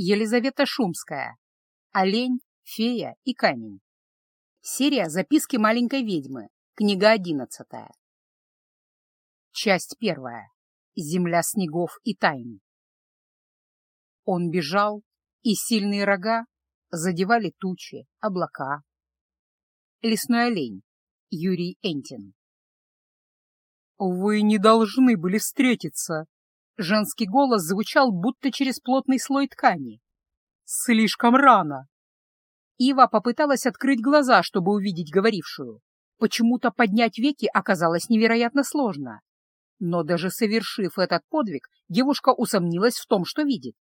Елизавета Шумская. Олень, фея и камень. Серия «Записки маленькой ведьмы». Книга одиннадцатая. Часть первая. Земля снегов и тайн. Он бежал, и сильные рога задевали тучи, облака. Лесной олень. Юрий Энтин. «Вы не должны были встретиться!» Женский голос звучал будто через плотный слой ткани. «Слишком рано!» Ива попыталась открыть глаза, чтобы увидеть говорившую. Почему-то поднять веки оказалось невероятно сложно. Но даже совершив этот подвиг, девушка усомнилась в том, что видит.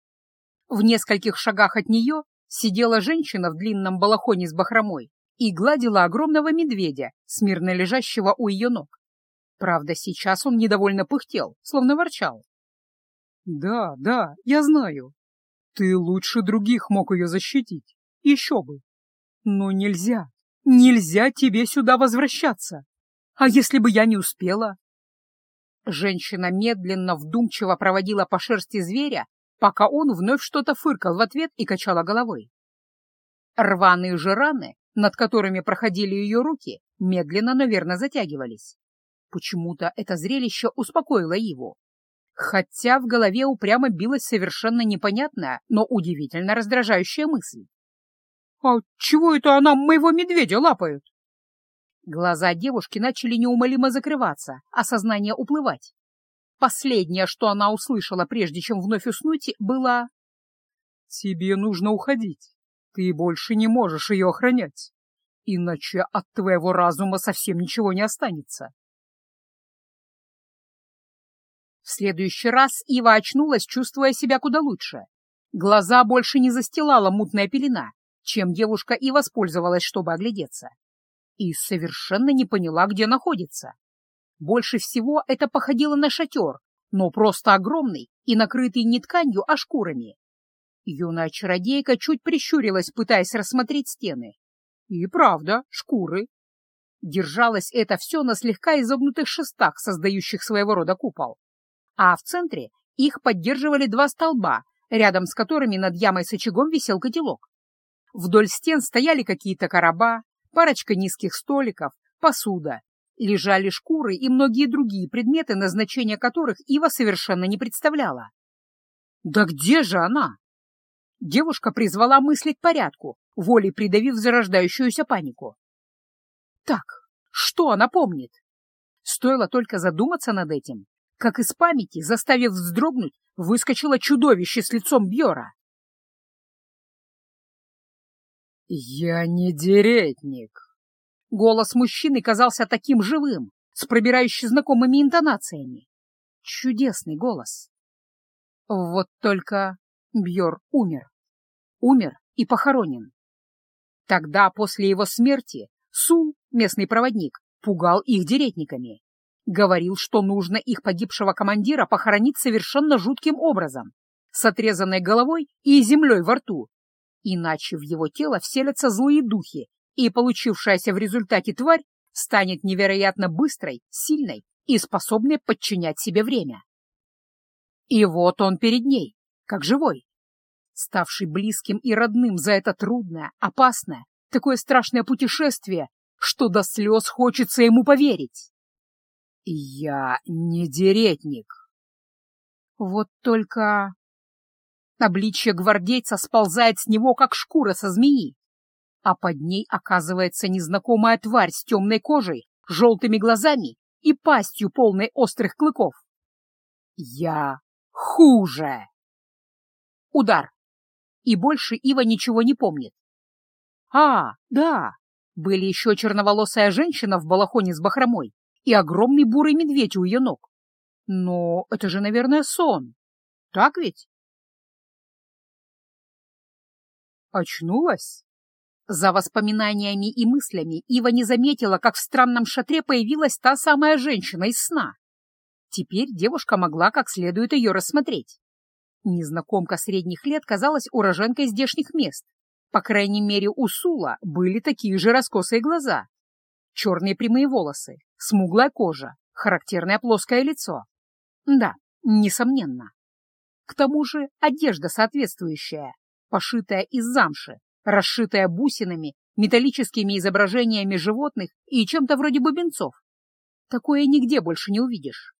В нескольких шагах от нее сидела женщина в длинном балахоне с бахромой и гладила огромного медведя, смирно лежащего у ее ног. Правда, сейчас он недовольно пыхтел, словно ворчал. «Да, да, я знаю. Ты лучше других мог ее защитить. Еще бы. Но нельзя, нельзя тебе сюда возвращаться. А если бы я не успела?» Женщина медленно, вдумчиво проводила по шерсти зверя, пока он вновь что-то фыркал в ответ и качала головой. Рваные же раны, над которыми проходили ее руки, медленно, наверное, затягивались. Почему-то это зрелище успокоило его. Хотя в голове упрямо билась совершенно непонятная, но удивительно раздражающая мысль. «А чего это она моего медведя лапает?» Глаза девушки начали неумолимо закрываться, а сознание уплывать. Последнее, что она услышала, прежде чем вновь уснуть, было «Тебе нужно уходить. Ты больше не можешь ее охранять, иначе от твоего разума совсем ничего не останется». Следующий раз Ива очнулась, чувствуя себя куда лучше. Глаза больше не застилала мутная пелена, чем девушка и воспользовалась, чтобы оглядеться. И совершенно не поняла, где находится. Больше всего это походило на шатер, но просто огромный и накрытый не тканью, а шкурами. Юная чародейка чуть прищурилась, пытаясь рассмотреть стены. И правда, шкуры. Держалось это все на слегка изогнутых шестах, создающих своего рода купол а в центре их поддерживали два столба, рядом с которыми над ямой с очагом висел котелок. Вдоль стен стояли какие-то короба, парочка низких столиков, посуда, лежали шкуры и многие другие предметы, назначения которых Ива совершенно не представляла. «Да где же она?» Девушка призвала мысли к порядку, волей придавив зарождающуюся панику. «Так, что она помнит?» Стоило только задуматься над этим, как из памяти, заставив вздрогнуть, выскочило чудовище с лицом Бьора. «Я не деретник!» Голос мужчины казался таким живым, с пробирающими знакомыми интонациями. Чудесный голос. Вот только Бьор умер. Умер и похоронен. Тогда, после его смерти, Сул, местный проводник, пугал их деретниками. Говорил, что нужно их погибшего командира похоронить совершенно жутким образом, с отрезанной головой и землей во рту. Иначе в его тело вселятся злые духи, и получившаяся в результате тварь станет невероятно быстрой, сильной и способной подчинять себе время. И вот он перед ней, как живой, ставший близким и родным за это трудное, опасное, такое страшное путешествие, что до слез хочется ему поверить. Я не деретник. Вот только... Обличье гвардейца сползает с него, как шкура со змеи, а под ней оказывается незнакомая тварь с темной кожей, желтыми глазами и пастью, полной острых клыков. Я хуже. Удар. И больше Ива ничего не помнит. А, да, были еще черноволосая женщина в балахоне с бахромой и огромный бурый медведь у ее ног. Но это же, наверное, сон. Так ведь? Очнулась? За воспоминаниями и мыслями Ива не заметила, как в странном шатре появилась та самая женщина из сна. Теперь девушка могла как следует ее рассмотреть. Незнакомка средних лет казалась уроженкой здешних мест. По крайней мере, у Сула были такие же раскосые глаза, черные прямые волосы, смуглая кожа, характерное плоское лицо. Да, несомненно. К тому же одежда соответствующая, пошитая из замши, расшитая бусинами, металлическими изображениями животных и чем-то вроде бубенцов. Такое нигде больше не увидишь.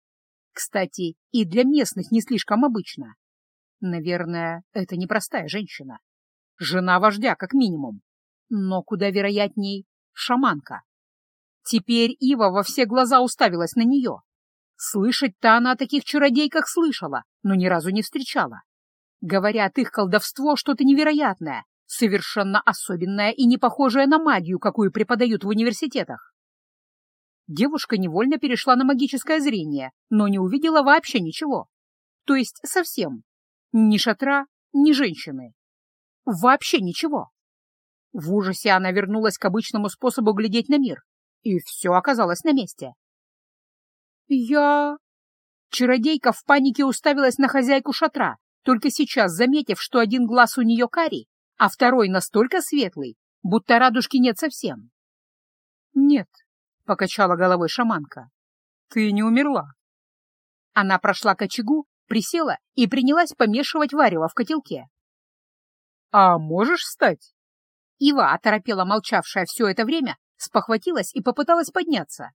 Кстати, и для местных не слишком обычно. Наверное, это непростая женщина. Жена вождя, как минимум. Но куда вероятней шаманка. Теперь Ива во все глаза уставилась на нее. Слышать-то она о таких чародейках слышала, но ни разу не встречала. Говорят, их колдовство что-то невероятное, совершенно особенное и не похожее на магию, какую преподают в университетах. Девушка невольно перешла на магическое зрение, но не увидела вообще ничего. То есть совсем. Ни шатра, ни женщины. Вообще ничего. В ужасе она вернулась к обычному способу глядеть на мир, и все оказалось на месте. «Я...» Чародейка в панике уставилась на хозяйку шатра, только сейчас заметив, что один глаз у нее карий, а второй настолько светлый, будто радужки нет совсем. «Нет», — покачала головой шаманка, — «ты не умерла». Она прошла к очагу, присела и принялась помешивать варево в котелке. «А можешь встать?» Ива, оторопела молчавшая все это время, спохватилась и попыталась подняться.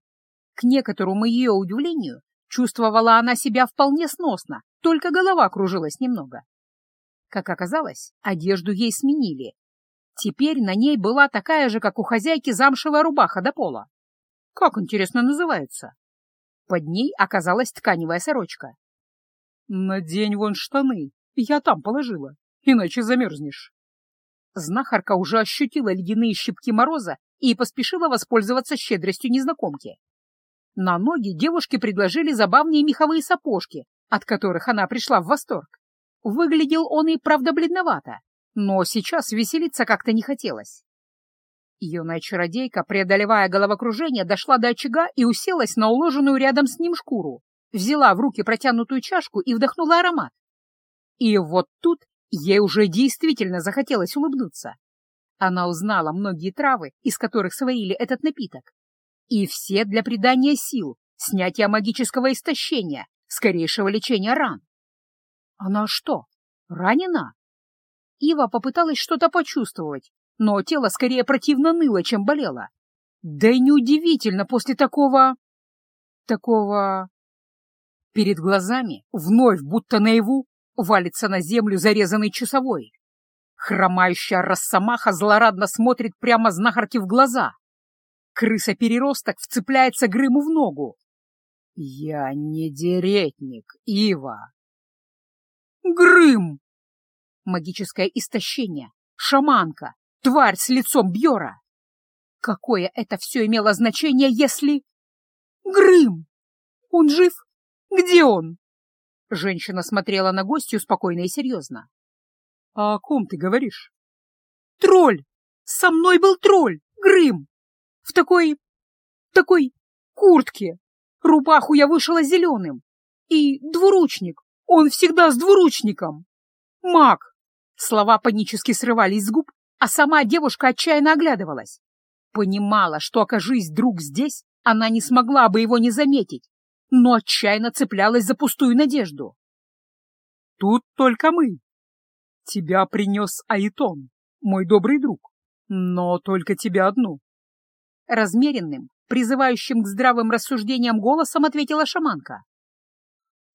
К некоторому ее удивлению чувствовала она себя вполне сносно, только голова кружилась немного. Как оказалось, одежду ей сменили. Теперь на ней была такая же, как у хозяйки, замшевая рубаха до пола. Как, интересно, называется? Под ней оказалась тканевая сорочка. «Надень вон штаны, я там положила, иначе замерзнешь». Знахарка уже ощутила ледяные щипки мороза и поспешила воспользоваться щедростью незнакомки. На ноги девушке предложили забавные меховые сапожки, от которых она пришла в восторг. Выглядел он и правда бледновато, но сейчас веселиться как-то не хотелось. Юная чародейка, преодолевая головокружение, дошла до очага и уселась на уложенную рядом с ним шкуру, взяла в руки протянутую чашку и вдохнула аромат. И вот тут ей уже действительно захотелось улыбнуться. Она узнала многие травы, из которых сварили этот напиток. И все для придания сил, снятия магического истощения, скорейшего лечения ран. Она что, ранена? Ива попыталась что-то почувствовать, но тело скорее противно ныло, чем болело. Да и неудивительно после такого... такого... Перед глазами, вновь будто наяву, валится на землю зарезанный часовой. Хромающая росомаха злорадно смотрит прямо знахарке в глаза. Крыса-переросток вцепляется Грыму в ногу. «Я не деретник, Ива!» «Грым!» Магическое истощение, шаманка, тварь с лицом Бьора. Какое это все имело значение, если... Грым! Он жив? Где он? Женщина смотрела на гостью спокойно и серьезно. — А о ком ты говоришь? — Тролль! Со мной был тролль, Грым! В такой... такой куртке. Рубаху я вышила зеленым. И двуручник. Он всегда с двуручником. Маг. Слова панически срывались с губ, а сама девушка отчаянно оглядывалась. Понимала, что, окажись друг здесь, она не смогла бы его не заметить, но отчаянно цеплялась за пустую надежду. «Тут только мы. Тебя принес Аитон, мой добрый друг, но только тебя одну». Размеренным, призывающим к здравым рассуждениям голосом ответила шаманка.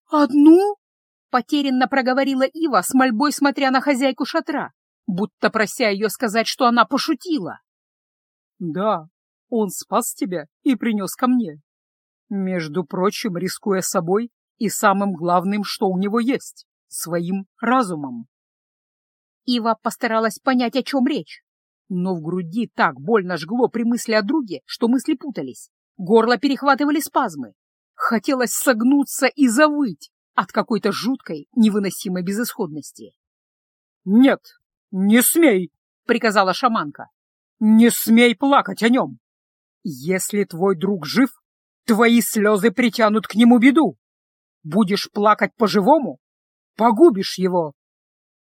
«Одну?» — потерянно проговорила Ива с мольбой, смотря на хозяйку шатра, будто прося ее сказать, что она пошутила. «Да, он спас тебя и принес ко мне. Между прочим, рискуя собой и самым главным, что у него есть — своим разумом. Ива постаралась понять, о чем речь, но в груди так больно жгло при мысли о друге, что мысли путались, горло перехватывали спазмы. Хотелось согнуться и завыть от какой-то жуткой, невыносимой безысходности. «Нет, не смей!» — приказала шаманка. «Не смей плакать о нем! Если твой друг жив, Твои слезы притянут к нему беду. Будешь плакать по-живому, погубишь его.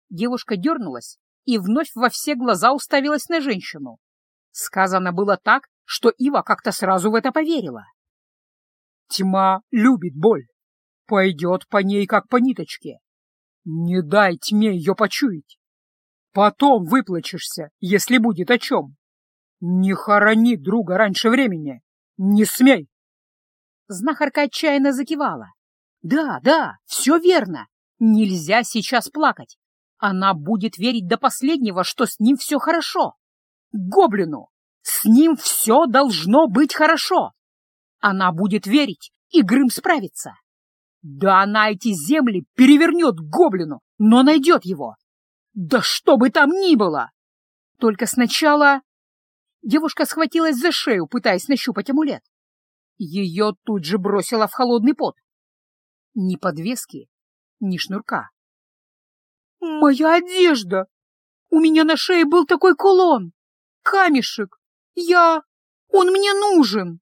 Девушка дернулась и вновь во все глаза уставилась на женщину. Сказано было так, что Ива как-то сразу в это поверила. Тьма любит боль, пойдет по ней, как по ниточке. Не дай тьме ее почуять. Потом выплачешься, если будет о чем. Не хорони друга раньше времени. Не смей. Знахарка отчаянно закивала. Да, да, все верно. Нельзя сейчас плакать. Она будет верить до последнего, что с ним все хорошо. Гоблину! С ним все должно быть хорошо. Она будет верить, и Грым справится. Да она эти земли перевернет гоблину, но найдет его. Да что бы там ни было! Только сначала... Девушка схватилась за шею, пытаясь нащупать амулет. Ее тут же бросило в холодный пот. Ни подвески, ни шнурка. «Моя одежда! У меня на шее был такой кулон! Камешек! Я... Он мне нужен!»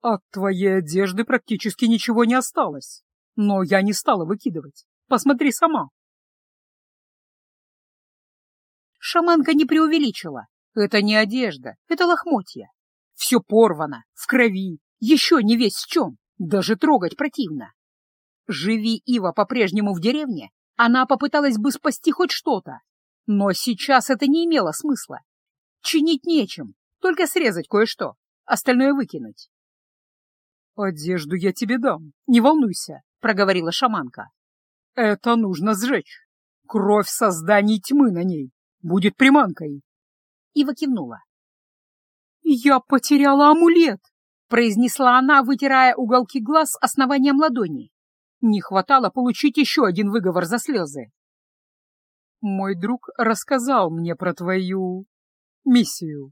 От твоей одежды практически ничего не осталось, но я не стала выкидывать. Посмотри сама. Шаманка не преувеличила. Это не одежда, это лохмотья. Все порвано, в крови, еще не весь в чем, даже трогать противно. Живи Ива по-прежнему в деревне, она попыталась бы спасти хоть что-то, но сейчас это не имело смысла. Чинить нечем, только срезать кое-что, остальное выкинуть. «Одежду я тебе дам, не волнуйся», — проговорила шаманка. «Это нужно сжечь. Кровь созданий тьмы на ней будет приманкой». Ива кивнула. «Я потеряла амулет», — произнесла она, вытирая уголки глаз основанием ладони. Не хватало получить еще один выговор за слезы. «Мой друг рассказал мне про твою... миссию.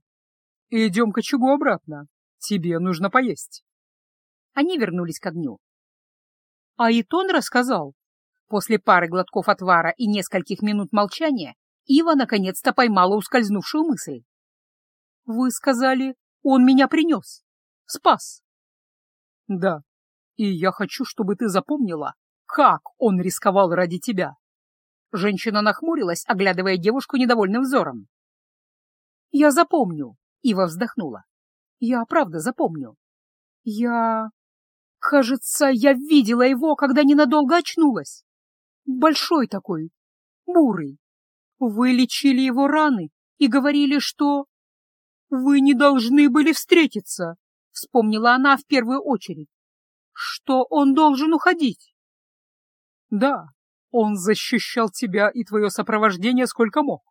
Идем к очагу обратно. Тебе нужно поесть». Они вернулись к огню. А Итон рассказал. После пары глотков отвара и нескольких минут молчания Ива наконец-то поймала ускользнувшую мысль. «Вы сказали, он меня принес, спас». «Да, и я хочу, чтобы ты запомнила, как он рисковал ради тебя». Женщина нахмурилась, оглядывая девушку недовольным взором. «Я запомню», — Ива вздохнула. «Я правда запомню. Я... Кажется, я видела его, когда ненадолго очнулась. Большой такой, бурый. Вы лечили его раны и говорили, что... Вы не должны были встретиться, вспомнила она в первую очередь. Что он должен уходить? Да, он защищал тебя и твое сопровождение сколько мог.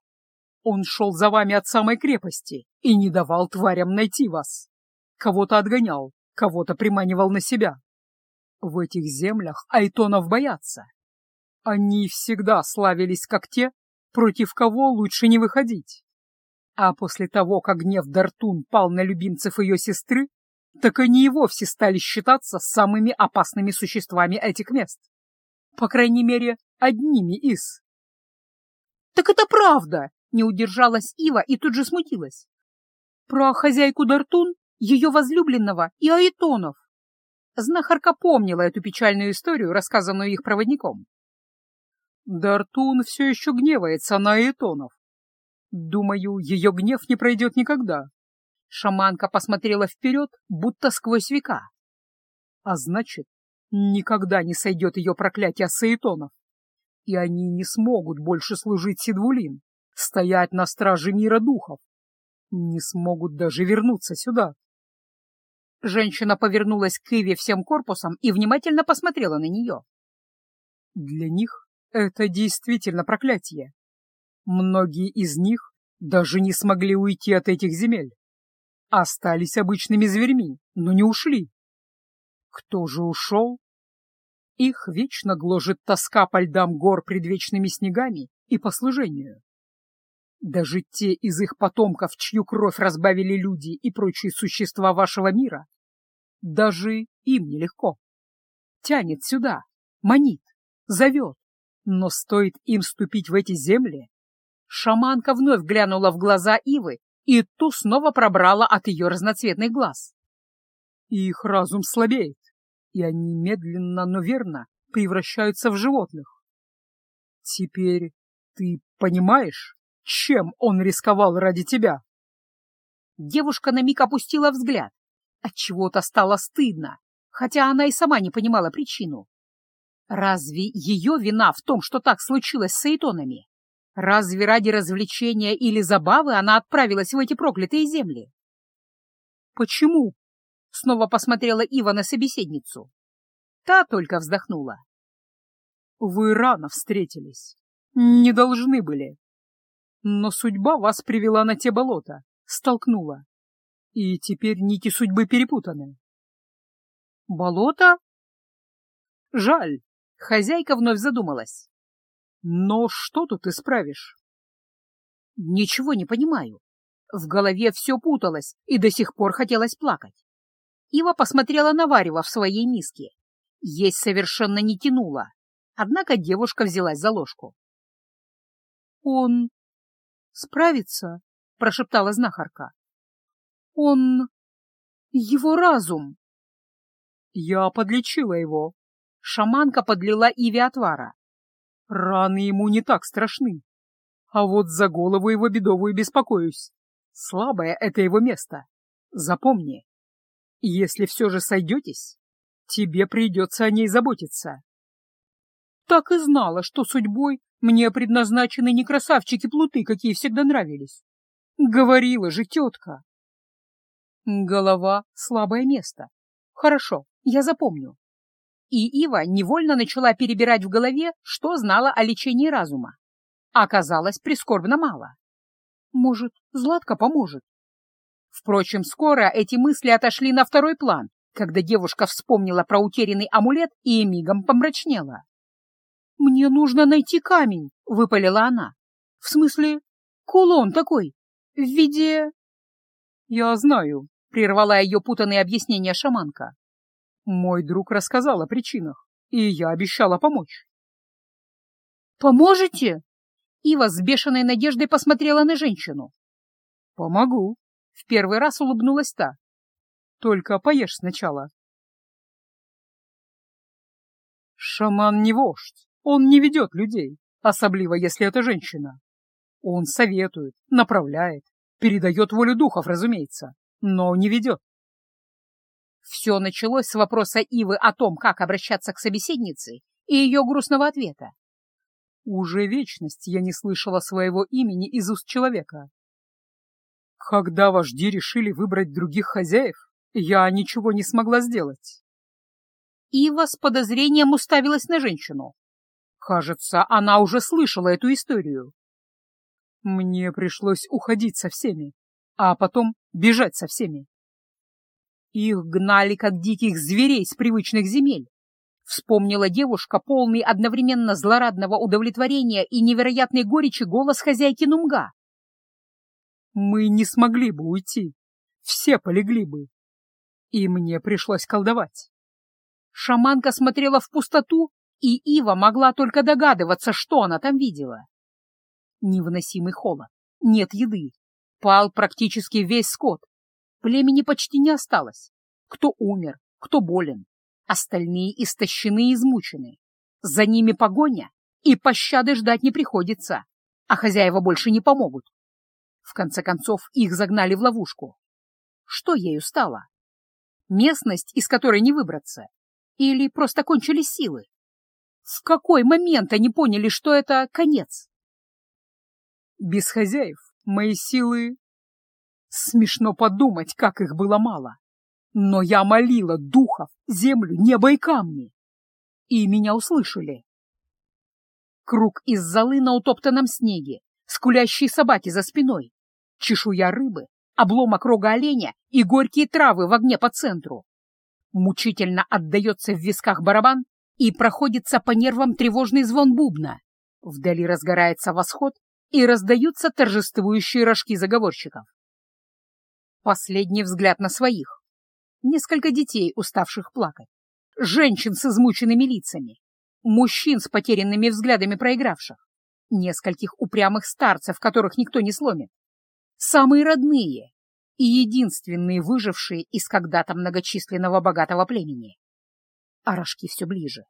Он шел за вами от самой крепости и не давал тварям найти вас. Кого-то отгонял, кого-то приманивал на себя. В этих землях айтонов боятся. Они всегда славились как те, против кого лучше не выходить. А после того, как гнев Дартун пал на любимцев ее сестры, так они и вовсе стали считаться самыми опасными существами этих мест. По крайней мере, одними из. «Так это правда!» — не удержалась Ива и тут же смутилась. «Про хозяйку Дартун ее возлюбленного и Аэтонов. Знахарка помнила эту печальную историю, рассказанную их проводником. Дартун все еще гневается на Аэтонов. Думаю, ее гнев не пройдет никогда. Шаманка посмотрела вперед, будто сквозь века. А значит, никогда не сойдет ее проклятие с Аэтонов. И они не смогут больше служить Сидвулин, стоять на страже мира духов. Не смогут даже вернуться сюда. Женщина повернулась к Иве всем корпусом и внимательно посмотрела на нее. Для них это действительно проклятие. Многие из них даже не смогли уйти от этих земель. Остались обычными зверьми, но не ушли. Кто же ушел? Их вечно гложет тоска по льдам гор предвечными снегами и по служению. Даже те из их потомков, чью кровь разбавили люди и прочие существа вашего мира, даже им нелегко. Тянет сюда, манит, зовет, но стоит им ступить в эти земли. Шаманка вновь глянула в глаза Ивы, и ту снова пробрала от ее разноцветных глаз. Их разум слабеет, и они медленно, но верно превращаются в животных. Теперь ты понимаешь, чем он рисковал ради тебя? Девушка на миг опустила взгляд. Отчего-то стало стыдно, хотя она и сама не понимала причину. Разве ее вина в том, что так случилось с Эйтонами? Разве ради развлечения или забавы она отправилась в эти проклятые земли? «Почему?» — снова посмотрела Ива на собеседницу. Та только вздохнула. «Вы рано встретились. Не должны были. Но судьба вас привела на те болота, столкнула. И теперь нити судьбы перепутаны». «Болото?» «Жаль», — хозяйка вновь задумалась. «Но что тут исправишь?» «Ничего не понимаю. В голове все путалось, и до сих пор хотелось плакать. Ива посмотрела на варево в своей миске. Есть совершенно не тянуло, однако девушка взялась за ложку. «Он справится?» — прошептала знахарка. «Он... его разум!» «Я подлечила его». Шаманка подлила Иве отвара. «Раны ему не так страшны. А вот за голову его бедовую беспокоюсь. Слабое — это его место. Запомни, если все же сойдетесь, тебе придется о ней заботиться. Так и знала, что судьбой мне предназначены не красавчики-плуты, какие всегда нравились. Говорила же тетка. Голова — слабое место. Хорошо, я запомню. И Ива невольно начала перебирать в голове, что знала о лечении разума. Оказалось прискорбно мало. Может, Златка поможет? Впрочем, скоро эти мысли отошли на второй план, когда девушка вспомнила про утерянный амулет и мигом помрачнела. «Мне нужно найти камень», — выпалила она. «В смысле, кулон такой, в виде...» «Я знаю», — прервала ее путанные объяснения шаманка. «Мой друг рассказал о причинах, и я обещала помочь». «Поможете?» Ива с бешеной надеждой посмотрела на женщину. «Помогу», — в первый раз улыбнулась та. «Только поешь сначала». Шаман не вождь, он не ведет людей, особливо если это женщина. Он советует, направляет, передает волю духов, разумеется, но не ведет. Все началось с вопроса Ивы о том, как обращаться к собеседнице, и ее грустного ответа. Уже вечность я не слышала своего имени из уст человека. Когда вожди решили выбрать других хозяев, я ничего не смогла сделать. Ива с подозрением уставилась на женщину. Кажется, она уже слышала эту историю. Мне пришлось уходить со всеми, а потом бежать со всеми. Их гнали, как диких зверей с привычных земель. Вспомнила девушка, полный одновременно злорадного удовлетворения и невероятной горечи голос хозяйки Нумга. «Мы не смогли бы уйти. Все полегли бы. И мне пришлось колдовать». Шаманка смотрела в пустоту, и Ива могла только догадываться, что она там видела. Невыносимый холод, нет еды, пал практически весь скот, племени почти не осталось. Кто умер, кто болен, Остальные истощены и измучены. За ними погоня, и пощады ждать не приходится, а хозяева больше не помогут. В конце концов, их загнали в ловушку. Что ею стало? Местность, из которой не выбраться? Или просто кончились силы? В какой момент они поняли, что это конец? Без хозяев мои силы... Смешно подумать, как их было мало. Но я молила духов, землю, небо и камни. И меня услышали. Круг из золы на утоптанном снеге, скулящие собаки за спиной, чешуя рыбы, обломок рога оленя и горькие травы в огне по центру. Мучительно отдается в висках барабан и проходится по нервам тревожный звон бубна. Вдали разгорается восход и раздаются торжествующие рожки заговорщиков. Последний взгляд на своих несколько детей, уставших плакать, женщин с измученными лицами, мужчин с потерянными взглядами проигравших, нескольких упрямых старцев, которых никто не сломит, самые родные и единственные выжившие из когда-то многочисленного богатого племени. А все ближе.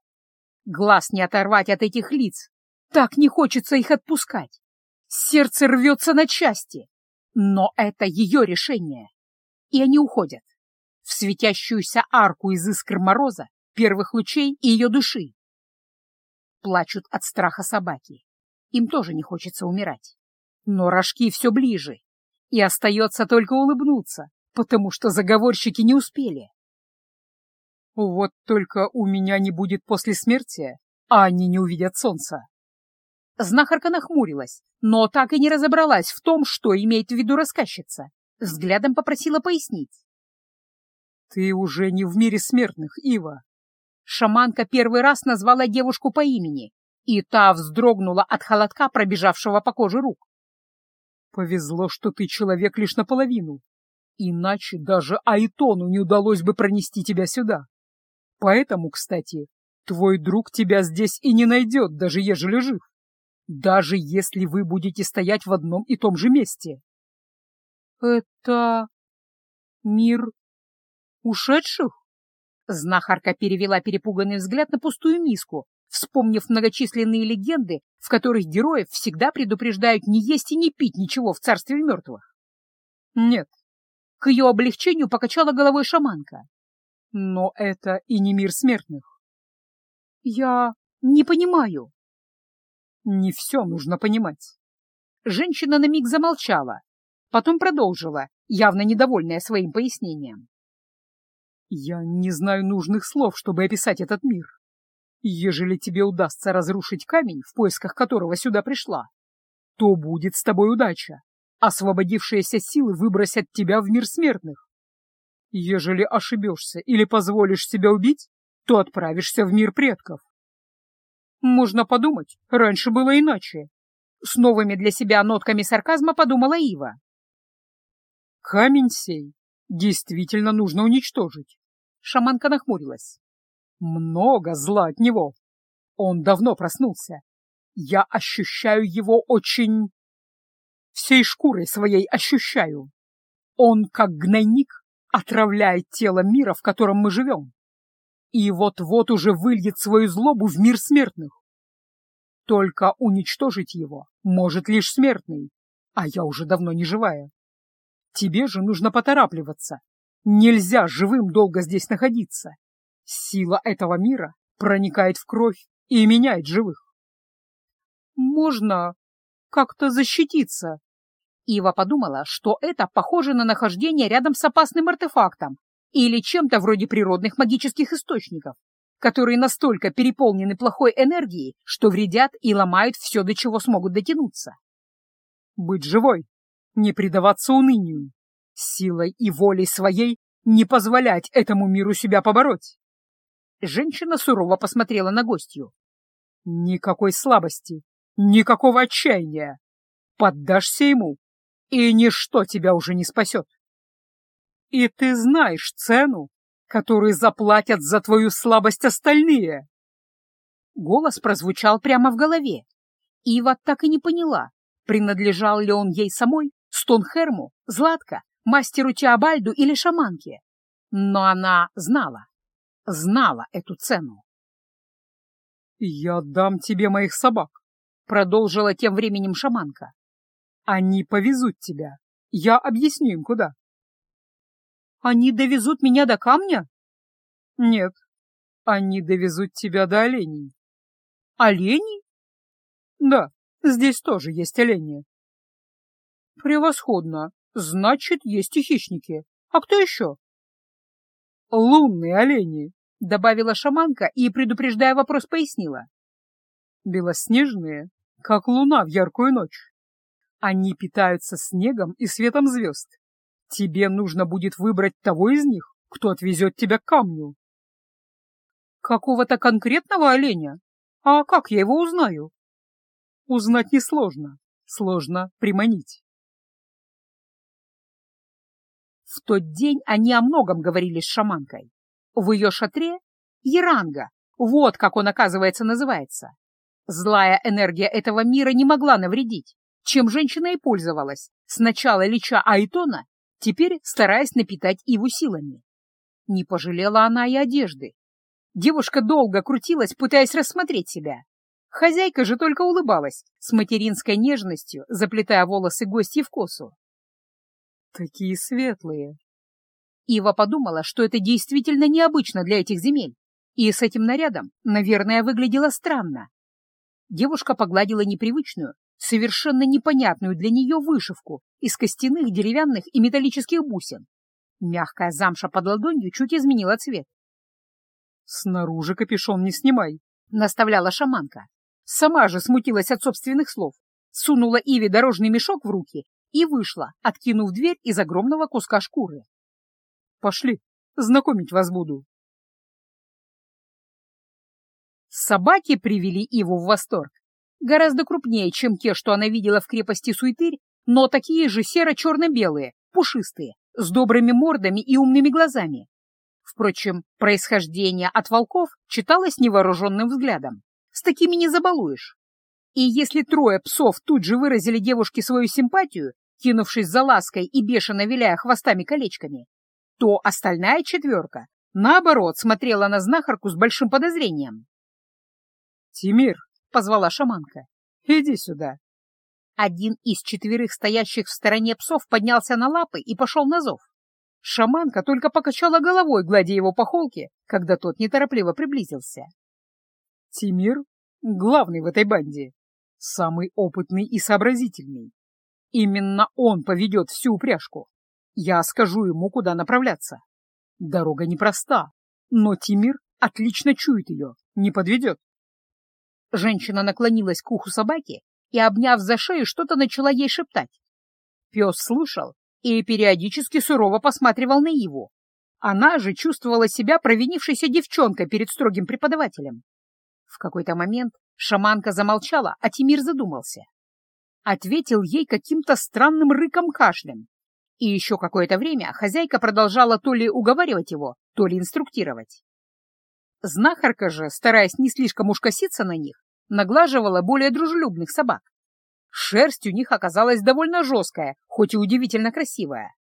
Глаз не оторвать от этих лиц. Так не хочется их отпускать. Сердце рвется на части. Но это ее решение. И они уходят в светящуюся арку из искр мороза, первых лучей и ее души. Плачут от страха собаки. Им тоже не хочется умирать. Но рожки все ближе, и остается только улыбнуться, потому что заговорщики не успели. Вот только у меня не будет после смерти, а они не увидят солнца. Знахарка нахмурилась, но так и не разобралась в том, что имеет в виду рассказчица. Взглядом попросила пояснить. «Ты уже не в мире смертных, Ива!» Шаманка первый раз назвала девушку по имени, и та вздрогнула от холодка, пробежавшего по коже рук. «Повезло, что ты человек лишь наполовину, иначе даже Айтону не удалось бы пронести тебя сюда. Поэтому, кстати, твой друг тебя здесь и не найдет, даже ежели жив, даже если вы будете стоять в одном и том же месте». «Это... мир ушедших?» Знахарка перевела перепуганный взгляд на пустую миску, вспомнив многочисленные легенды, в которых героев всегда предупреждают не есть и не пить ничего в царстве мертвых. Нет. К ее облегчению покачала головой шаманка. Но это и не мир смертных. Я не понимаю. Не все нужно понимать. Женщина на миг замолчала, потом продолжила, явно недовольная своим пояснением. Я не знаю нужных слов, чтобы описать этот мир. Ежели тебе удастся разрушить камень, в поисках которого сюда пришла, то будет с тобой удача. Освободившиеся силы выбросят тебя в мир смертных. Ежели ошибешься или позволишь себя убить, то отправишься в мир предков. Можно подумать, раньше было иначе. С новыми для себя нотками сарказма подумала Ива. Камень сей действительно нужно уничтожить. Шаманка нахмурилась. Много зла от него. Он давно проснулся. Я ощущаю его очень... Всей шкурой своей ощущаю. Он, как гнойник, отравляет тело мира, в котором мы живем. И вот-вот уже выльет свою злобу в мир смертных. Только уничтожить его может лишь смертный, а я уже давно не живая. Тебе же нужно поторапливаться, Нельзя живым долго здесь находиться. Сила этого мира проникает в кровь и меняет живых. Можно как-то защититься. Ива подумала, что это похоже на нахождение рядом с опасным артефактом или чем-то вроде природных магических источников, которые настолько переполнены плохой энергией, что вредят и ломают все, до чего смогут дотянуться. Быть живой, не предаваться унынию, силой и волей своей не позволять этому миру себя побороть. Женщина сурово посмотрела на гостью. Никакой слабости, никакого отчаяния. Поддашься ему, и ничто тебя уже не спасет. И ты знаешь цену, которую заплатят за твою слабость остальные. Голос прозвучал прямо в голове. Ива так и не поняла, принадлежал ли он ей самой, Стонхерму, Златка мастеру Теобальду или шаманке. Но она знала, знала эту цену. «Я дам тебе моих собак», — продолжила тем временем шаманка. «Они повезут тебя. Я объясню им, куда». «Они довезут меня до камня?» «Нет, они довезут тебя до оленей». «Оленей?» «Да, здесь тоже есть олени». «Превосходно. Значит, есть и хищники. А кто еще? Лунные олени, добавила шаманка и, предупреждая вопрос, пояснила. Белоснежные, как луна в яркую ночь. Они питаются снегом и светом звезд. Тебе нужно будет выбрать того из них, кто отвезет тебя к камню. Какого-то конкретного оленя? А как я его узнаю? Узнать несложно, сложно приманить. В тот день они о многом говорили с шаманкой. В ее шатре — Яранга, вот как он, оказывается, называется. Злая энергия этого мира не могла навредить, чем женщина и пользовалась, сначала леча Айтона, теперь стараясь напитать Иву силами. Не пожалела она и одежды. Девушка долго крутилась, пытаясь рассмотреть себя. Хозяйка же только улыбалась, с материнской нежностью, заплетая волосы гостей в косу. Такие светлые. Ива подумала, что это действительно необычно для этих земель, и с этим нарядом, наверное, выглядело странно. девушка погладила непривычную, совершенно непонятную для нее вышивку из костяных, деревянных и металлических бусин. Мягкая замша под ладонью чуть изменила цвет. «Снаружи капюшон не снимай», — наставляла шаманка. Сама же смутилась от собственных слов, сунула Иве дорожный мешок в руки и вышла, откинув дверь из огромного куска шкуры. «Пошли, знакомить вас буду». Собаки привели Иву в восторг. Гораздо крупнее, чем те, что она видела в крепости Суетырь, но такие же серо-черно-белые, пушистые, с добрыми мордами и умными глазами. Впрочем, происхождение от волков читалось невооруженным взглядом. С такими не забалуешь. И если трое псов тут же выразили девушке свою симпатию, кинувшись за лаской и бешено виляя хвостами-колечками, то остальная четверка, наоборот, смотрела на знахарку с большим подозрением. «Тимир!» — позвала шаманка. «Иди сюда!» Один из четверых стоящих в стороне псов поднялся на лапы и пошел на зов. Шаманка только покачала головой, гладя его по холке, когда тот неторопливо приблизился. Тимир — главный в этой банде, самый опытный и сообразительный. Именно он поведет всю упряжку. Я скажу ему, куда направляться. Дорога непроста, но Тимир отлично чует ее, не подведет. Женщина наклонилась к уху собаки и, обняв за шею, что-то начала ей шептать. Пес слушал и периодически сурово посматривал на его. Она же чувствовала себя провинившейся девчонкой перед строгим преподавателем. В какой-то момент шаманка замолчала, а Тимир задумался. Ответил ей каким-то странным рыком-кашлем. И еще какое-то время хозяйка продолжала то ли уговаривать его, то ли инструктировать. Знахарка же, стараясь не слишком уж коситься на них, наглаживала более дружелюбных собак. Шерсть у них оказалась довольно жесткая, хоть и удивительно красивая.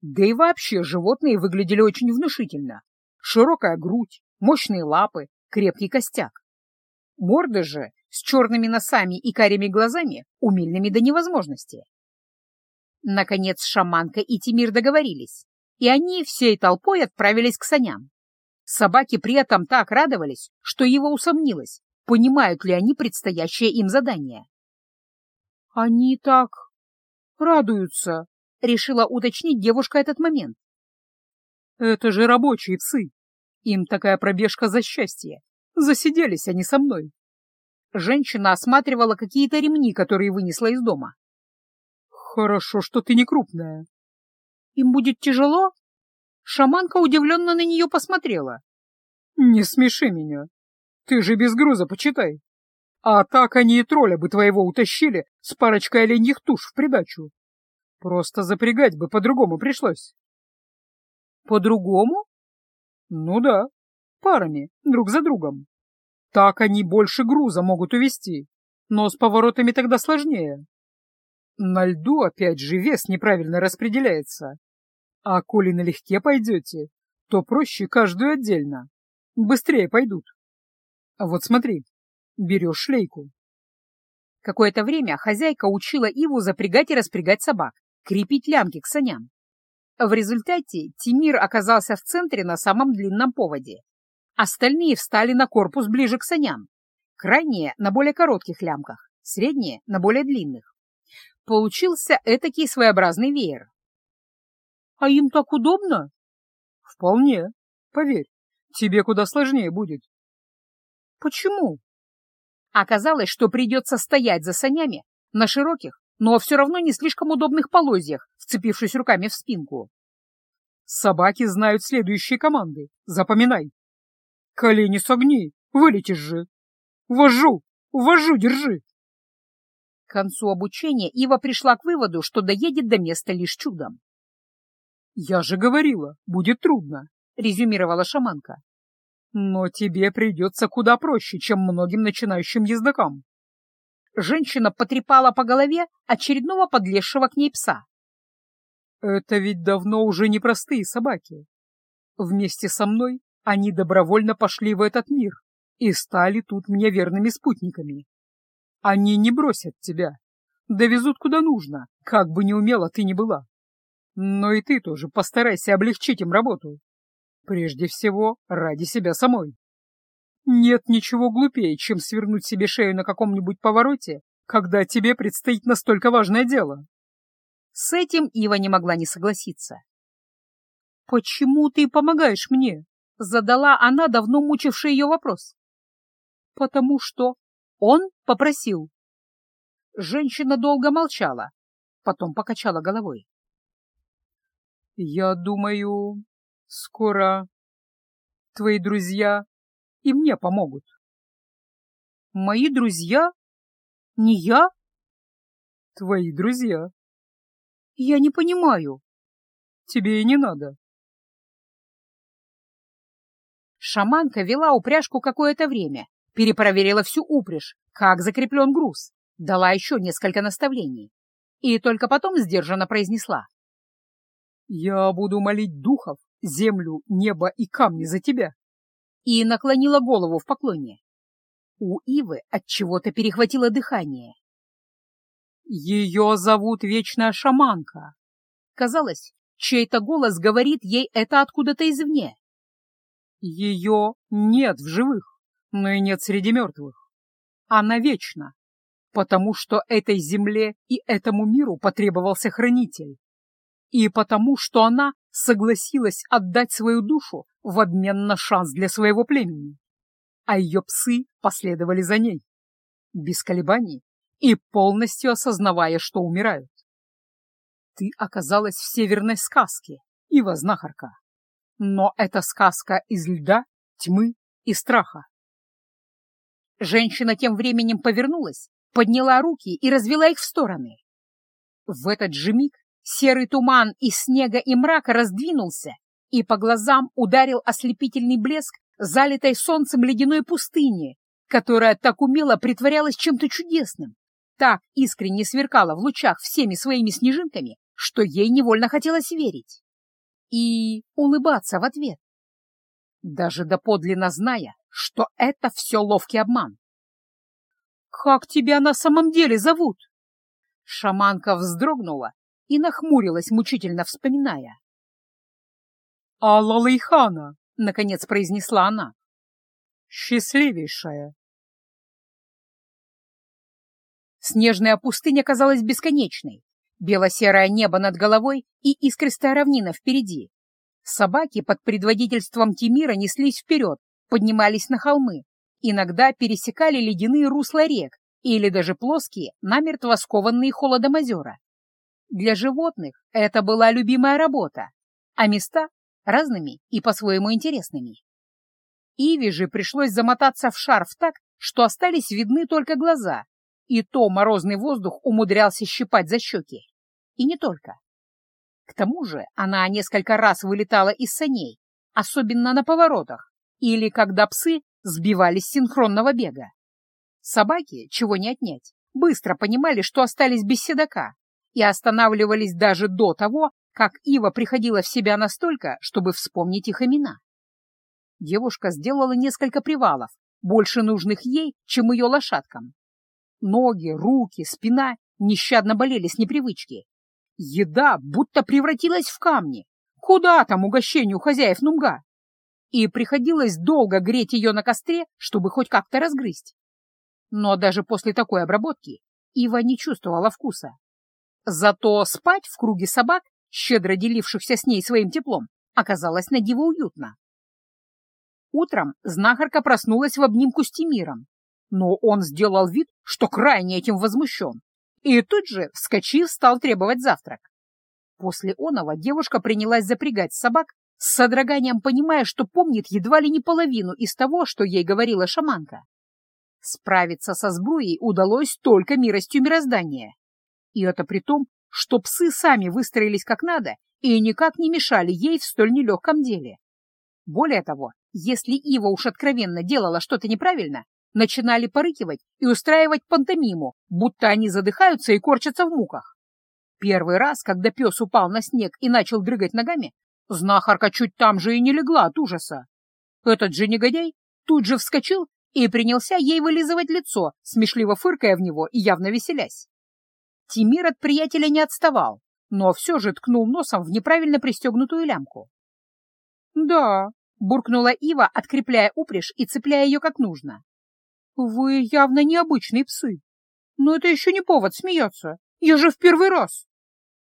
Да и вообще животные выглядели очень внушительно. Широкая грудь, мощные лапы, крепкий костяк. Морды же с черными носами и карими глазами, умильными до невозможности. Наконец шаманка и Тимир договорились, и они всей толпой отправились к саням. Собаки при этом так радовались, что его усомнилось, понимают ли они предстоящее им задание. «Они так радуются», — решила уточнить девушка этот момент. «Это же рабочие псы. Им такая пробежка за счастье. Засиделись они со мной». Женщина осматривала какие-то ремни, которые вынесла из дома. «Хорошо, что ты не крупная». «Им будет тяжело?» Шаманка удивленно на нее посмотрела. «Не смеши меня. Ты же без груза, почитай. А так они и тролля бы твоего утащили с парочкой оленьих туш в придачу. Просто запрягать бы по-другому пришлось. По-другому? Ну да, парами, друг за другом. Так они больше груза могут увести, но с поворотами тогда сложнее. На льду опять же вес неправильно распределяется. А коли налегке пойдете, то проще каждую отдельно. Быстрее пойдут. А вот смотри, берешь шлейку. Какое-то время хозяйка учила Иву запрягать и распрягать собак, крепить лямки к саням. В результате Тимир оказался в центре на самом длинном поводе. Остальные встали на корпус ближе к саням. Крайние — на более коротких лямках, средние — на более длинных. Получился этакий своеобразный веер. — А им так удобно? — Вполне. Поверь, тебе куда сложнее будет. Почему? Оказалось, что придется стоять за санями на широких, но все равно не слишком удобных полозьях, вцепившись руками в спинку. Собаки знают следующие команды. Запоминай. Колени согни, вылетишь же. Вожу, вожу, держи. К концу обучения Ива пришла к выводу, что доедет до места лишь чудом. «Я же говорила, будет трудно», — резюмировала шаманка. Но тебе придется куда проще, чем многим начинающим ездокам. Женщина потрепала по голове очередного подлезшего к ней пса. Это ведь давно уже не простые собаки. Вместе со мной они добровольно пошли в этот мир и стали тут мне верными спутниками. Они не бросят тебя, довезут куда нужно, как бы неумело ты ни была. Но и ты тоже постарайся облегчить им работу. Прежде всего, ради себя самой. Нет ничего глупее, чем свернуть себе шею на каком-нибудь повороте, когда тебе предстоит настолько важное дело. С этим Ива не могла не согласиться. «Почему ты помогаешь мне?» — задала она давно мучивший ее вопрос. «Потому что он попросил». Женщина долго молчала, потом покачала головой. «Я думаю, скоро твои друзья и мне помогут». «Мои друзья? Не я?» «Твои друзья». «Я не понимаю». «Тебе и не надо». Шаманка вела упряжку какое-то время, перепроверила всю упряжь, как закреплен груз, дала еще несколько наставлений и только потом сдержанно произнесла. «Я буду молить духов, землю, небо и камни за тебя!» И наклонила голову в поклоне. У Ивы от чего то перехватило дыхание. «Ее зовут Вечная Шаманка!» Казалось, чей-то голос говорит ей это откуда-то извне. «Ее нет в живых, но и нет среди мертвых. Она вечна, потому что этой земле и этому миру потребовался хранитель и потому, что она согласилась отдать свою душу в обмен на шанс для своего племени, а ее псы последовали за ней, без колебаний и полностью осознавая, что умирают. Ты оказалась в северной сказке, Ива-знахарка, но это сказка из льда, тьмы и страха. Женщина тем временем повернулась, подняла руки и развела их в стороны. В этот же миг Серый туман из снега и мрака раздвинулся, и по глазам ударил ослепительный блеск залитой солнцем ледяной пустыни, которая так умело притворялась чем-то чудесным, так искренне сверкала в лучах всеми своими снежинками, что ей невольно хотелось верить и улыбаться в ответ, даже доподлинно зная, что это все ловкий обман. «Как тебя на самом деле зовут?» Шаманка вздрогнула и нахмурилась, мучительно вспоминая. «Алла Лейхана!» — наконец произнесла она. «Счастливейшая!» Снежная пустыня казалась бесконечной, бело-серое небо над головой и искристая равнина впереди. Собаки под предводительством Тимира неслись вперед, поднимались на холмы, иногда пересекали ледяные русла рек или даже плоские, намертво скованные холодом озера. Для животных это была любимая работа, а места — разными и по-своему интересными. Иви же пришлось замотаться в шарф так, что остались видны только глаза, и то морозный воздух умудрялся щипать за щеки. И не только. К тому же она несколько раз вылетала из саней, особенно на поворотах, или когда псы сбивались с синхронного бега. Собаки, чего не отнять, быстро понимали, что остались без седока, и останавливались даже до того, как Ива приходила в себя настолько, чтобы вспомнить их имена. Девушка сделала несколько привалов, больше нужных ей, чем ее лошадкам. Ноги, руки, спина нещадно болели с непривычки. Еда будто превратилась в камни. Куда там угощению хозяев Нумга? И приходилось долго греть ее на костре, чтобы хоть как-то разгрызть. Но даже после такой обработки Ива не чувствовала вкуса. Зато спать в круге собак, щедро делившихся с ней своим теплом, оказалось на диво уютно. Утром знахарка проснулась в обнимку с Тимиром, но он сделал вид, что крайне этим возмущен, и тут же, вскочив, стал требовать завтрак. После оного девушка принялась запрягать собак, с содроганием понимая, что помнит едва ли не половину из того, что ей говорила шаманка. Справиться со сбруей удалось только миростью мироздания. И это при том, что псы сами выстроились как надо и никак не мешали ей в столь нелегком деле. Более того, если Ива уж откровенно делала что-то неправильно, начинали порыкивать и устраивать пантомиму, будто они задыхаются и корчатся в муках. Первый раз, когда пес упал на снег и начал дрыгать ногами, знахарка чуть там же и не легла от ужаса. Этот же негодяй тут же вскочил и принялся ей вылизывать лицо, смешливо фыркая в него и явно веселясь. Тимир от приятеля не отставал, но все же ткнул носом в неправильно пристегнутую лямку. «Да, — буркнула Ива, открепляя упряжь и цепляя ее как нужно. «Вы явно необычные псы. Но это еще не повод смеяться. Я же в первый раз!»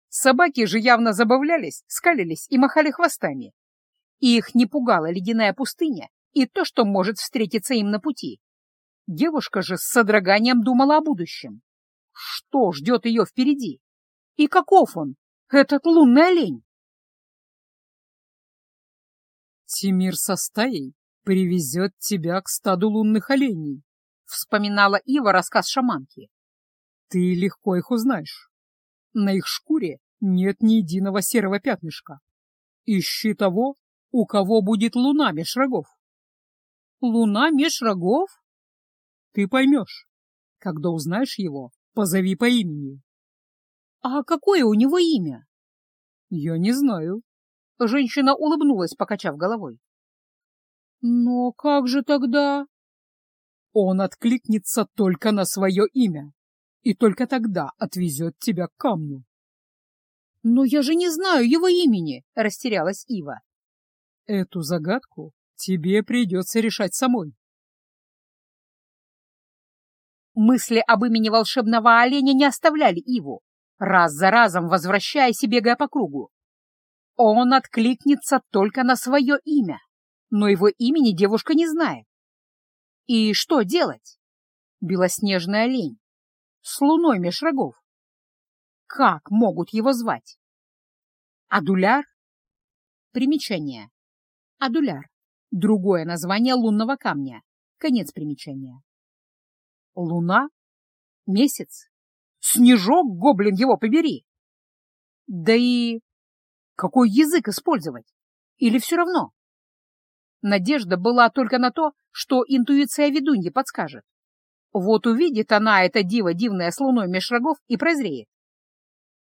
Собаки же явно забавлялись, скалились и махали хвостами. И их не пугала ледяная пустыня и то, что может встретиться им на пути. Девушка же с содроганием думала о будущем. Что ждет ее впереди? И каков он, этот лунный олень? Тимир со стаей привезет тебя к стаду лунных оленей, — вспоминала Ива рассказ шаманки. Ты легко их узнаешь. На их шкуре нет ни единого серого пятнышка. Ищи того, у кого будет луна меж рогов. Луна меж рогов? Ты поймешь. Когда узнаешь его, позови по имени. А какое у него имя? Я не знаю. Женщина улыбнулась, покачав головой. Но как же тогда? Он откликнется только на свое имя, и только тогда отвезет тебя к камню. «Но я же не знаю его имени!» — растерялась Ива. «Эту загадку тебе придется решать самой». Мысли об имени волшебного оленя не оставляли Иву, раз за разом возвращаясь и бегая по кругу. Он откликнется только на свое имя, но его имени девушка не знает. И что делать? Белоснежный олень с луной меж рогов. Как могут его звать? Адуляр? Примечание. Адуляр. Другое название лунного камня. Конец примечания. Луна? Месяц? Снежок, гоблин его побери! Да и какой язык использовать? Или все равно? Надежда была только на то, что интуиция ведуньи подскажет. Вот увидит она это диво дивное с луной меж рогов и прозреет.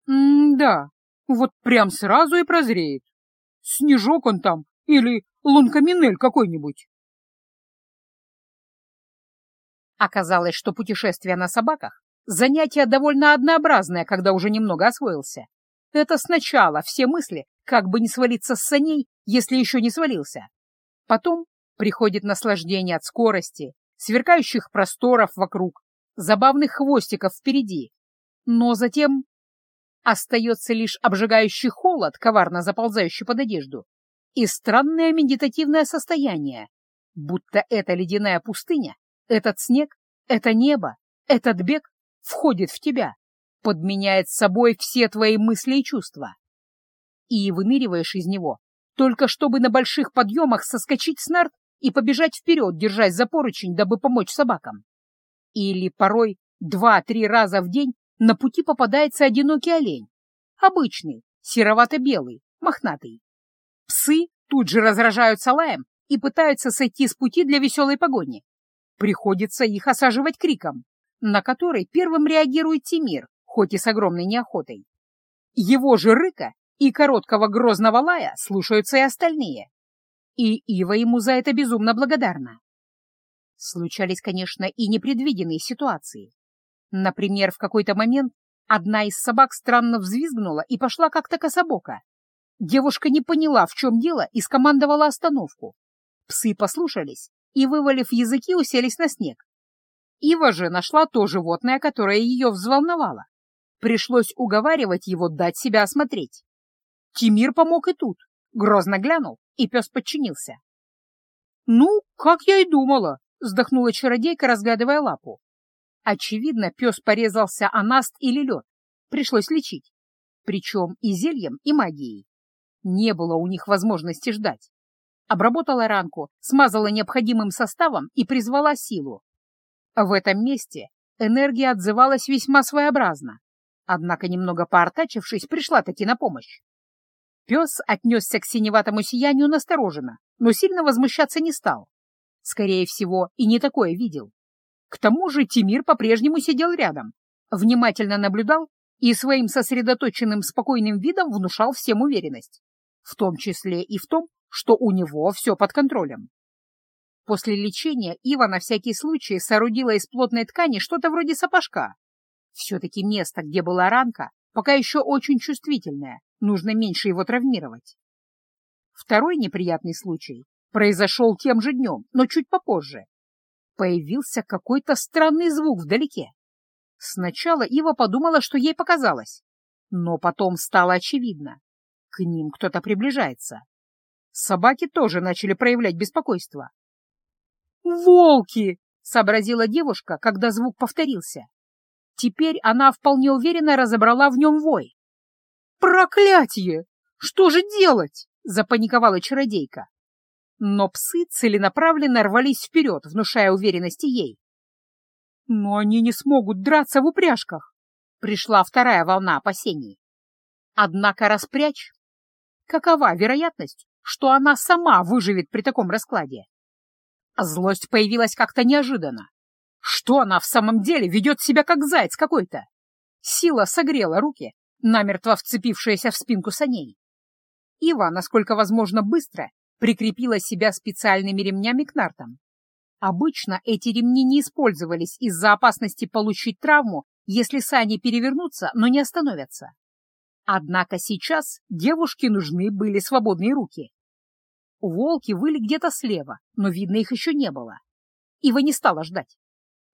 М-да, вот прям сразу и прозреет. Снежок он там или лункаминель какой-нибудь. Оказалось, что путешествие на собаках — занятие довольно однообразное, когда уже немного освоился. Это сначала все мысли, как бы не свалиться с саней, если еще не свалился. Потом приходит наслаждение от скорости, сверкающих просторов вокруг, забавных хвостиков впереди. Но затем остается лишь обжигающий холод, коварно заползающий под одежду, и странное медитативное состояние, будто эта ледяная пустыня, этот снег, это небо, этот бег входит в тебя, подменяет собой все твои мысли и чувства. И выныриваешь из него, только чтобы на больших подъемах соскочить с нарт и побежать вперед, держась за поручень, дабы помочь собакам. Или порой два-три раза в день на пути попадается одинокий олень. Обычный, серовато-белый, мохнатый. Псы тут же разражаются лаем и пытаются сойти с пути для веселой погони. Приходится их осаживать криком, на который первым реагирует Тимир, хоть и с огромной неохотой. Его же рыка и короткого грозного лая слушаются и остальные. И Ива ему за это безумно благодарна. Случались, конечно, и непредвиденные ситуации. Например, в какой-то момент одна из собак странно взвизгнула и пошла как-то кособоко. Девушка не поняла, в чем дело, и скомандовала остановку. Псы послушались и, вывалив языки, уселись на снег. Ива же нашла то животное, которое ее взволновало. Пришлось уговаривать его дать себя осмотреть. Тимир помог и тут, грозно глянул, и пес подчинился. «Ну, как я и думала», — вздохнула чародейка, разглядывая лапу. Очевидно, пес порезался о наст или лед. Пришлось лечить. Причем и зельем, и магией. Не было у них возможности ждать. Обработала ранку, смазала необходимым составом и призвала силу. В этом месте энергия отзывалась весьма своеобразно. Однако, немного поортачившись, пришла таки на помощь. Пес отнесся к синеватому сиянию настороженно, но сильно возмущаться не стал. Скорее всего, и не такое видел. К тому же Тимир по-прежнему сидел рядом, внимательно наблюдал и своим сосредоточенным спокойным видом внушал всем уверенность, в том числе и в том, что у него все под контролем. После лечения Ива на всякий случай соорудила из плотной ткани что-то вроде сапожка. Все-таки место, где была ранка, пока еще очень чувствительное, нужно меньше его травмировать. Второй неприятный случай произошел тем же днем, но чуть попозже. Появился какой-то странный звук вдалеке. Сначала Ива подумала, что ей показалось, но потом стало очевидно. К ним кто-то приближается. Собаки тоже начали проявлять беспокойство. «Волки!» — сообразила девушка, когда звук повторился. Теперь она вполне уверенно разобрала в нем вой. «Проклятие! Что же делать?» — запаниковала чародейка. Но псы целенаправленно рвались вперед, внушая уверенности ей. «Но они не смогут драться в упряжках!» — пришла вторая волна опасений. Однако распрячь. Какова вероятность, что она сама выживет при таком раскладе? Злость появилась как-то неожиданно. Что она в самом деле ведет себя как заяц какой-то? Сила согрела руки, намертво вцепившаяся в спинку саней. Ива, насколько возможно быстро, прикрепила себя специальными ремнями к нартам. Обычно эти ремни не использовались из-за опасности получить травму, если сани перевернутся, но не остановятся. Однако сейчас девушке нужны были свободные руки. Волки выли где-то слева, но видно их еще не было. Ива не стала ждать.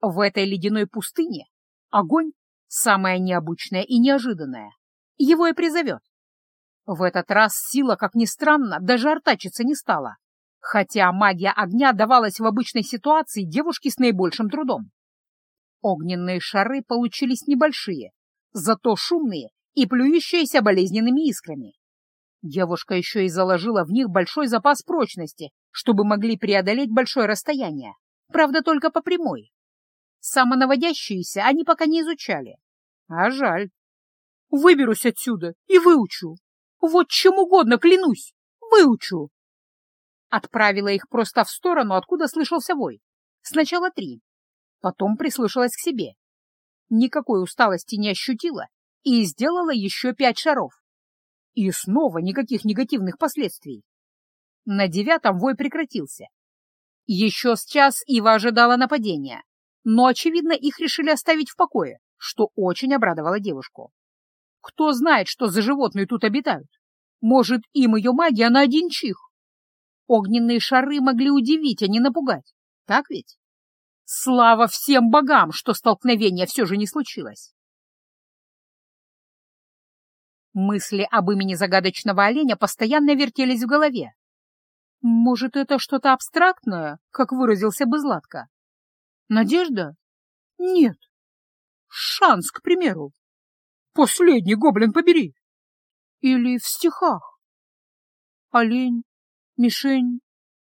В этой ледяной пустыне огонь — самое необычное и неожиданное. Его и призовет. В этот раз сила, как ни странно, даже артачиться не стала, хотя магия огня давалась в обычной ситуации девушке с наибольшим трудом. Огненные шары получились небольшие, зато шумные и плюющиеся болезненными искрами. Девушка еще и заложила в них большой запас прочности, чтобы могли преодолеть большое расстояние, правда, только по прямой. Самонаводящиеся они пока не изучали. А жаль. Выберусь отсюда и выучу. Вот чем угодно, клянусь, выучу. Отправила их просто в сторону, откуда слышался вой. Сначала три. Потом прислушалась к себе. Никакой усталости не ощутила и сделала еще пять шаров. И снова никаких негативных последствий. На девятом вой прекратился. Еще с час Ива ожидала нападения, но, очевидно, их решили оставить в покое, что очень обрадовало девушку. Кто знает, что за животные тут обитают? Может, им ее магия на один чих? Огненные шары могли удивить, а не напугать. Так ведь? Слава всем богам, что столкновение все же не случилось. Мысли об имени загадочного оленя постоянно вертелись в голове. Может, это что-то абстрактное, как выразился бы Златко? Надежда? Нет. Шанс, к примеру. Последний гоблин побери. Или в стихах. Олень, мишень,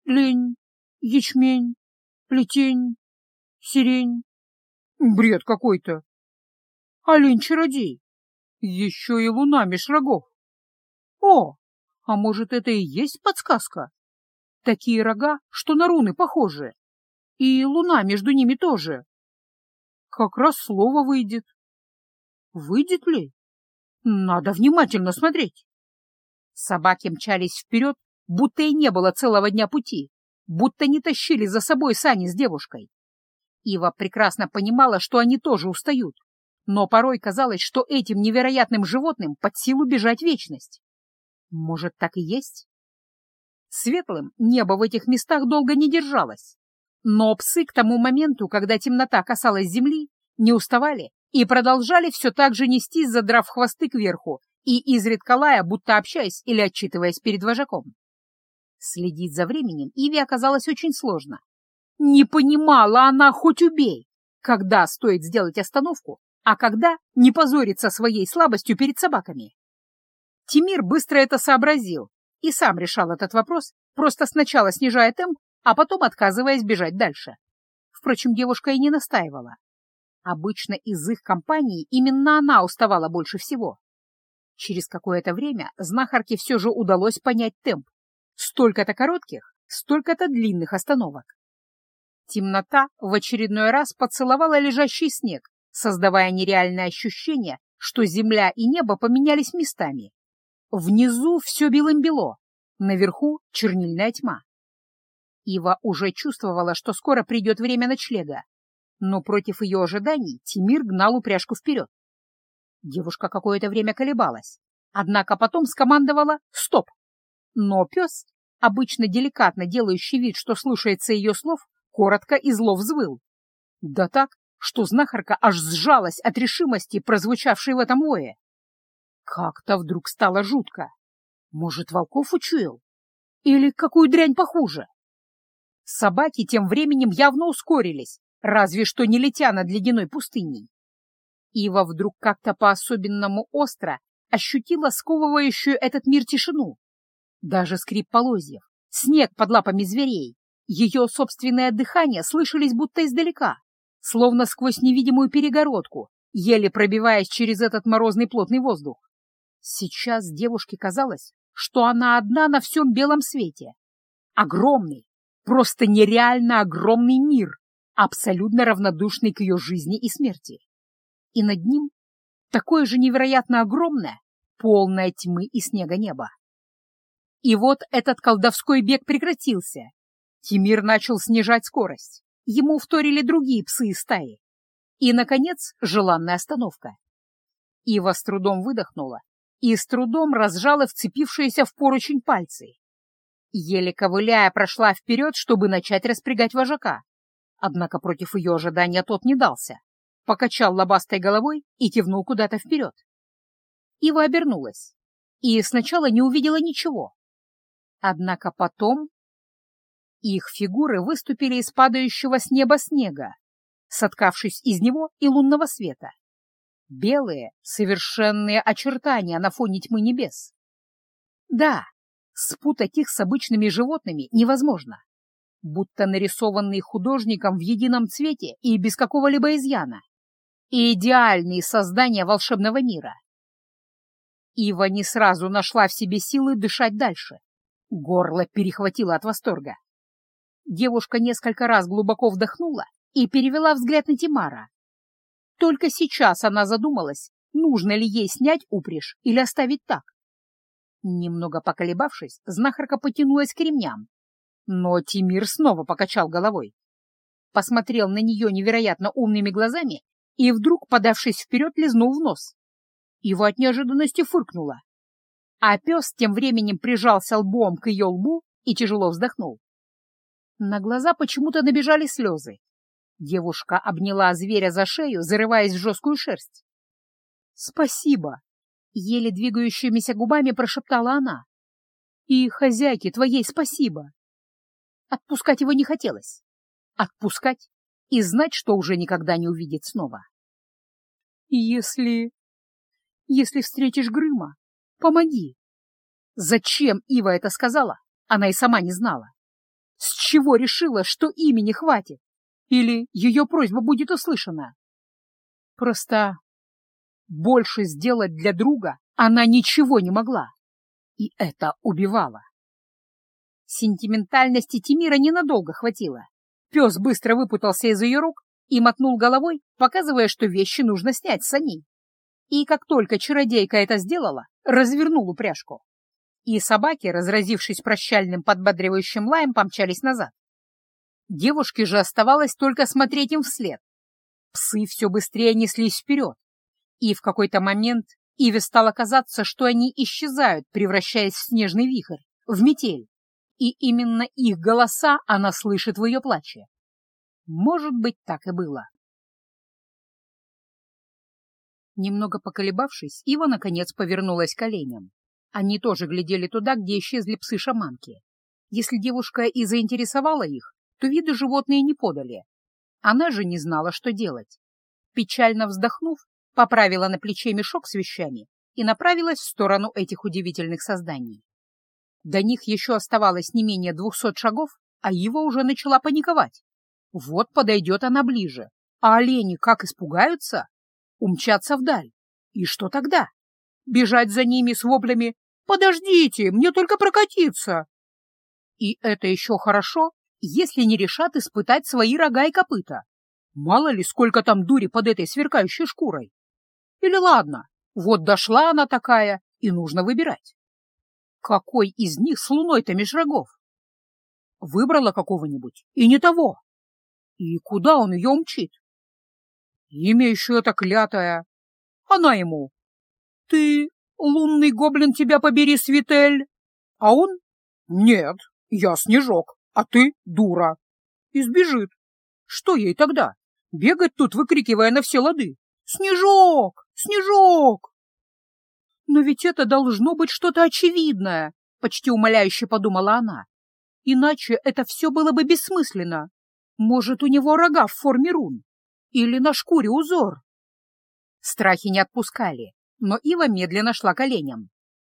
лень, ячмень, плетень, сирень. Бред какой-то. Олень-чародей. Еще и луна меж рогов. О, а может, это и есть подсказка? Такие рога, что на руны похожи. И луна между ними тоже. Как раз слово выйдет. Выйдет ли? Надо внимательно смотреть. Собаки мчались вперед, будто и не было целого дня пути, будто не тащили за собой сани с девушкой. Ива прекрасно понимала, что они тоже устают, но порой казалось, что этим невероятным животным под силу бежать вечность. Может, так и есть? Светлым небо в этих местах долго не держалось. Но псы к тому моменту, когда темнота касалась земли, не уставали и продолжали все так же нестись, задрав хвосты кверху и изредка лая, будто общаясь или отчитываясь перед вожаком. Следить за временем Иве оказалось очень сложно. Не понимала она хоть убей, когда стоит сделать остановку, а когда не позориться своей слабостью перед собаками. Тимир быстро это сообразил и сам решал этот вопрос, просто сначала снижая темп, а потом отказываясь бежать дальше. Впрочем, девушка и не настаивала. Обычно из их компании именно она уставала больше всего. Через какое-то время знахарке все же удалось понять темп. Столько-то коротких, столько-то длинных остановок. Темнота в очередной раз поцеловала лежащий снег, создавая нереальное ощущение, что земля и небо поменялись местами. Внизу все белым-бело, наверху чернильная тьма. Ива уже чувствовала, что скоро придет время ночлега, но против ее ожиданий Тимир гнал упряжку вперед. Девушка какое-то время колебалась, однако потом скомандовала «Стоп!». Но пес, обычно деликатно делающий вид, что слушается ее слов, коротко и зло взвыл. Да так, что знахарка аж сжалась от решимости, прозвучавшей в этом вое. Как-то вдруг стало жутко. Может, волков учуял? Или какую дрянь похуже? Собаки тем временем явно ускорились, разве что не летя над ледяной пустыней. Ива вдруг как-то по-особенному остро ощутила сковывающую этот мир тишину. Даже скрип полозьев, снег под лапами зверей, ее собственное дыхание слышались будто издалека, словно сквозь невидимую перегородку, еле пробиваясь через этот морозный плотный воздух. Сейчас девушке казалось, что она одна на всем белом свете. Огромный, просто нереально огромный мир, абсолютно равнодушный к ее жизни и смерти. И над ним такое же невероятно огромное, полное тьмы и снега небо. И вот этот колдовской бег прекратился. Тимир начал снижать скорость. Ему вторили другие псы из стаи. И, наконец, желанная остановка. Ива с трудом выдохнула и с трудом разжала вцепившиеся в поручень пальцы. Еле ковыляя прошла вперед, чтобы начать распрягать вожака. Однако против ее ожидания тот не дался. Покачал лобастой головой и кивнул куда-то вперед. Ива обернулась и сначала не увидела ничего. Однако потом их фигуры выступили из падающего с неба снега, соткавшись из него и лунного света. Белые, совершенные очертания на фоне тьмы небес. Да, спутать их с обычными животными невозможно, будто нарисованные художником в едином цвете и без какого-либо изъяна. Идеальные создания волшебного мира. Ива не сразу нашла в себе силы дышать дальше. Горло перехватило от восторга. Девушка несколько раз глубоко вдохнула и перевела взгляд на Тимара. Только сейчас она задумалась, нужно ли ей снять упряжь или оставить так. Немного поколебавшись, знахарка потянулась к ремням. Но Тимир снова покачал головой. Посмотрел на нее невероятно умными глазами и вдруг, подавшись вперед, лизнул в нос. Его от неожиданности фыркнуло. А пес тем временем прижался лбом к ее лбу и тяжело вздохнул. На глаза почему-то набежали слезы. Девушка обняла зверя за шею, зарываясь в жесткую шерсть. «Спасибо!» — еле двигающимися губами прошептала она. «И хозяйке твоей спасибо!» Отпускать его не хотелось. Отпускать и знать, что уже никогда не увидит снова. «Если... если встретишь Грыма, Помоги!» Зачем Ива это сказала, она и сама не знала. С чего решила, что имени хватит? Или ее просьба будет услышана? Просто больше сделать для друга она ничего не могла. И это убивало. Сентиментальности Тимира ненадолго хватило. Пес быстро выпутался из ее рук и мотнул головой, показывая, что вещи нужно снять с саней. И как только чародейка это сделала, развернул упряжку. И собаки, разразившись прощальным подбадривающим лаем, помчались назад. Девушке же оставалось только смотреть им вслед. Псы все быстрее неслись вперед. И в какой-то момент Иве стало казаться, что они исчезают, превращаясь в снежный вихрь, в метель. И именно их голоса она слышит в ее плаче. Может быть, так и было. Немного поколебавшись, Ива, наконец, повернулась к оленям. Они тоже глядели туда, где исчезли псы-шаманки. Если девушка и заинтересовала их, то виды животные не подали. Она же не знала, что делать. Печально вздохнув, поправила на плече мешок с вещами и направилась в сторону этих удивительных созданий. До них еще оставалось не менее двухсот шагов, а Ива уже начала паниковать. Вот подойдет она ближе, а олени как испугаются! умчаться вдаль. И что тогда? Бежать за ними с воплями «Подождите, мне только прокатиться!» И это еще хорошо, если не решат испытать свои рога и копыта. Мало ли, сколько там дури под этой сверкающей шкурой. Или ладно, вот дошла она такая, и нужно выбирать. Какой из них с луной-то меж рогов? Выбрала какого-нибудь, и не того. И куда он ее умчит? Имя еще это клятое. Она ему. Ты, лунный гоблин, тебя побери, Свитель. А он? Нет, я Снежок, а ты дура. И сбежит. Что ей тогда? Бегать тут, выкрикивая на все лады. Снежок! Снежок! Но ведь это должно быть что-то очевидное, почти умоляюще подумала она. Иначе это все было бы бессмысленно. Может, у него рога в форме рун? Или на шкуре узор? Страхи не отпускали, но Ива медленно шла к.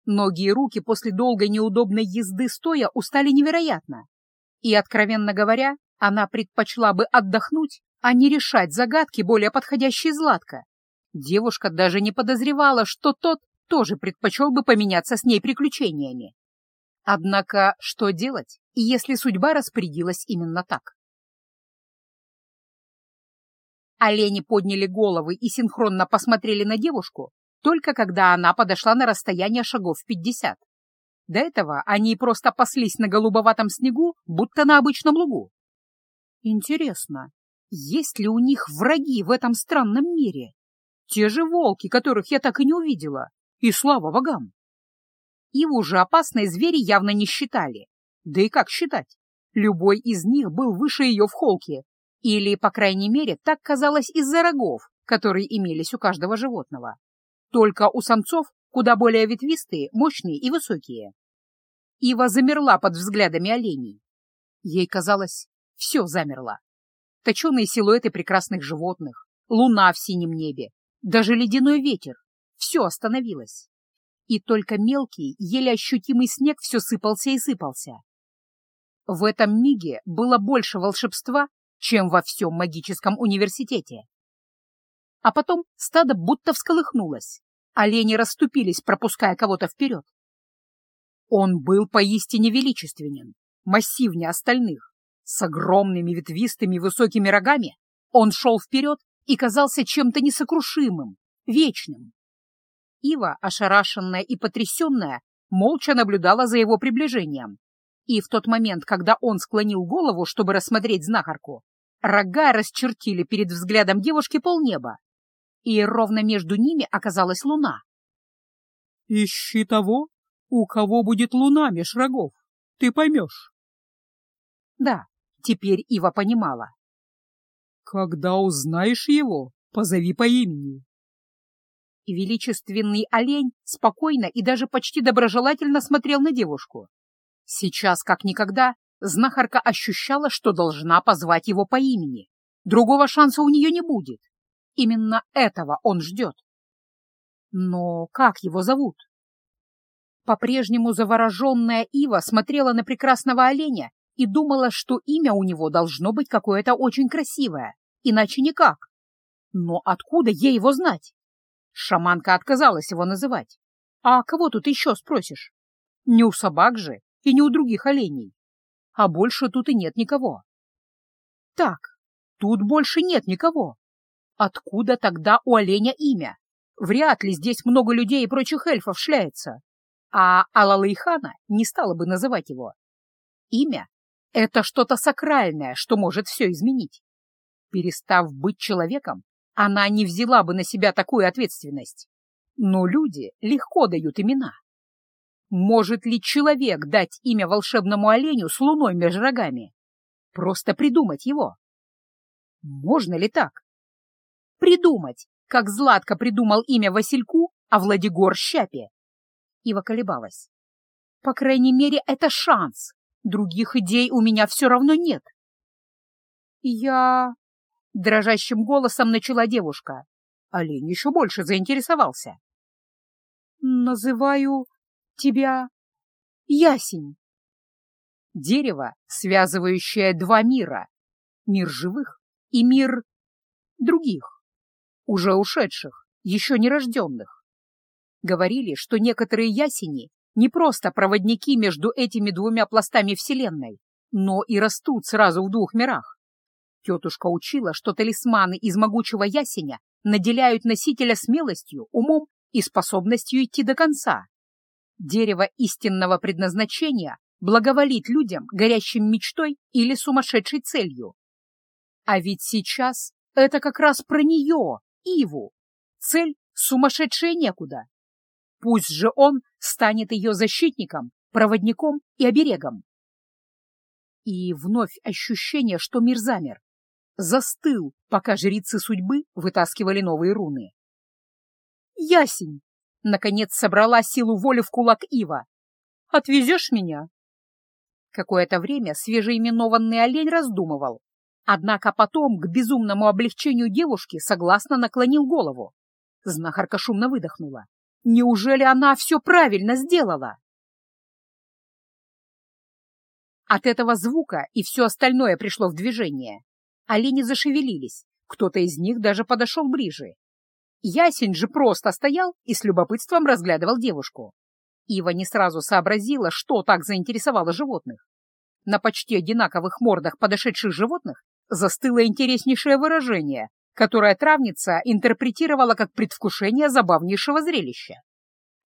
Ноги и руки после долгой неудобной езды стоя устали невероятно. И, откровенно говоря, она предпочла бы отдохнуть, а не решать загадки, более подходящие Златка. Девушка даже не подозревала, что тот тоже предпочел бы поменяться с ней приключениями. Однако что делать, если судьба распорядилась именно так? Олени подняли головы и синхронно посмотрели на девушку, только когда она подошла на расстояние шагов пятьдесят. До этого они просто паслись на голубоватом снегу, будто на обычном лугу. Интересно, есть ли у них враги в этом странном мире? Те же волки, которых я так и не увидела. И слава богам! Иву же опасные звери явно не считали. Да и как считать? Любой из них был выше ее в холке. Или, по крайней мере, так казалось из-за рогов, которые имелись у каждого животного. Только у самцов куда более ветвистые, мощные и высокие. Ива замерла под взглядами оленей. Ей казалось, все замерло. Точеные силуэты прекрасных животных, луна в синем небе, даже ледяной ветер. Все остановилось. И только мелкий, еле ощутимый снег все сыпался и сыпался. В этом миге было больше волшебства, чем во всем магическом университете. А потом стадо будто всколыхнулось. Олени расступились, пропуская кого-то вперед. Он был поистине величественен, массивнее остальных. С огромными ветвистыми высокими рогами он шел вперед и казался чем-то несокрушимым, вечным. Ива, ошарашенная и потрясенная, молча наблюдала за его приближением. И в тот момент, когда он склонил голову, чтобы рассмотреть знахарку, рога расчертили перед взглядом девушки полнеба и ровно между ними оказалась луна. «Ищи того, у кого будет луна меж рогов, ты поймешь». Да, теперь Ива понимала. «Когда узнаешь его, позови по имени». Величественный олень спокойно и даже почти доброжелательно смотрел на девушку. Сейчас, как никогда, знахарка ощущала, что должна позвать его по имени. Другого шанса у нее не будет. Именно этого он ждет. Но как его зовут? По-прежнему завороженная Ива смотрела на прекрасного оленя и думала, что имя у него должно быть какое-то очень красивое, иначе никак. Но откуда ей его знать? Шаманка отказалась его называть. А кого тут еще спросишь? Не у собак же и не у других оленей. А больше тут и нет никого. Так, тут больше нет никого. Откуда тогда у оленя имя? Вряд ли здесь много людей и прочих эльфов шляется. А Алалайхана не стала бы называть его. Имя — это что-то сакральное, что может все изменить. Перестав быть человеком, она не взяла бы на себя такую ответственность. Но люди легко дают имена. Может ли человек дать имя волшебному оленю с луной между рогами? Просто придумать его. Можно ли так? Придумать, как Златко придумал имя Васильку, а Владигор — Щапе. Ива колебалась. По крайней мере, это шанс. Других идей у меня все равно нет. Я... Дрожащим голосом начала девушка. Олень еще больше заинтересовался. Называю тебя Ясень. Дерево, связывающее два мира. Мир живых и мир других уже ушедших, еще не рожденных. Говорили, что некоторые ясени не просто проводники между этими двумя пластами Вселенной, но и растут сразу в двух мирах. Тетушка учила, что талисманы из могучего ясеня наделяют носителя смелостью, умом и способностью идти до конца. Дерево истинного предназначения благоволит людям, горящим мечтой или сумасшедшей целью. А ведь сейчас это как раз про нее, Иву. Цель сумасшедшая некуда. Пусть же он станет ее защитником проводником и оберегом. И вновь ощущение, что мир замер, застыл, пока жрицы судьбы вытаскивали новые руны. «Ясень!» — наконец собрала силу воли в кулак Ива. «Отвезешь меня?» Какое-то время свежеименованный олень раздумывал, однако потом к безумному облегчению девушки согласно наклонил голову. Знахарка шумно выдохнула. «Неужели она все правильно сделала?» От этого звука и все остальное пришло в движение. Олени зашевелились, кто-то из них даже подошел ближе. Ясень же просто стоял и с любопытством разглядывал девушку. Ива не сразу сообразила, что так заинтересовало животных. На почти одинаковых мордах подошедших животных застыло интереснейшее выражение, которое травница интерпретировала как предвкушение забавнейшего зрелища.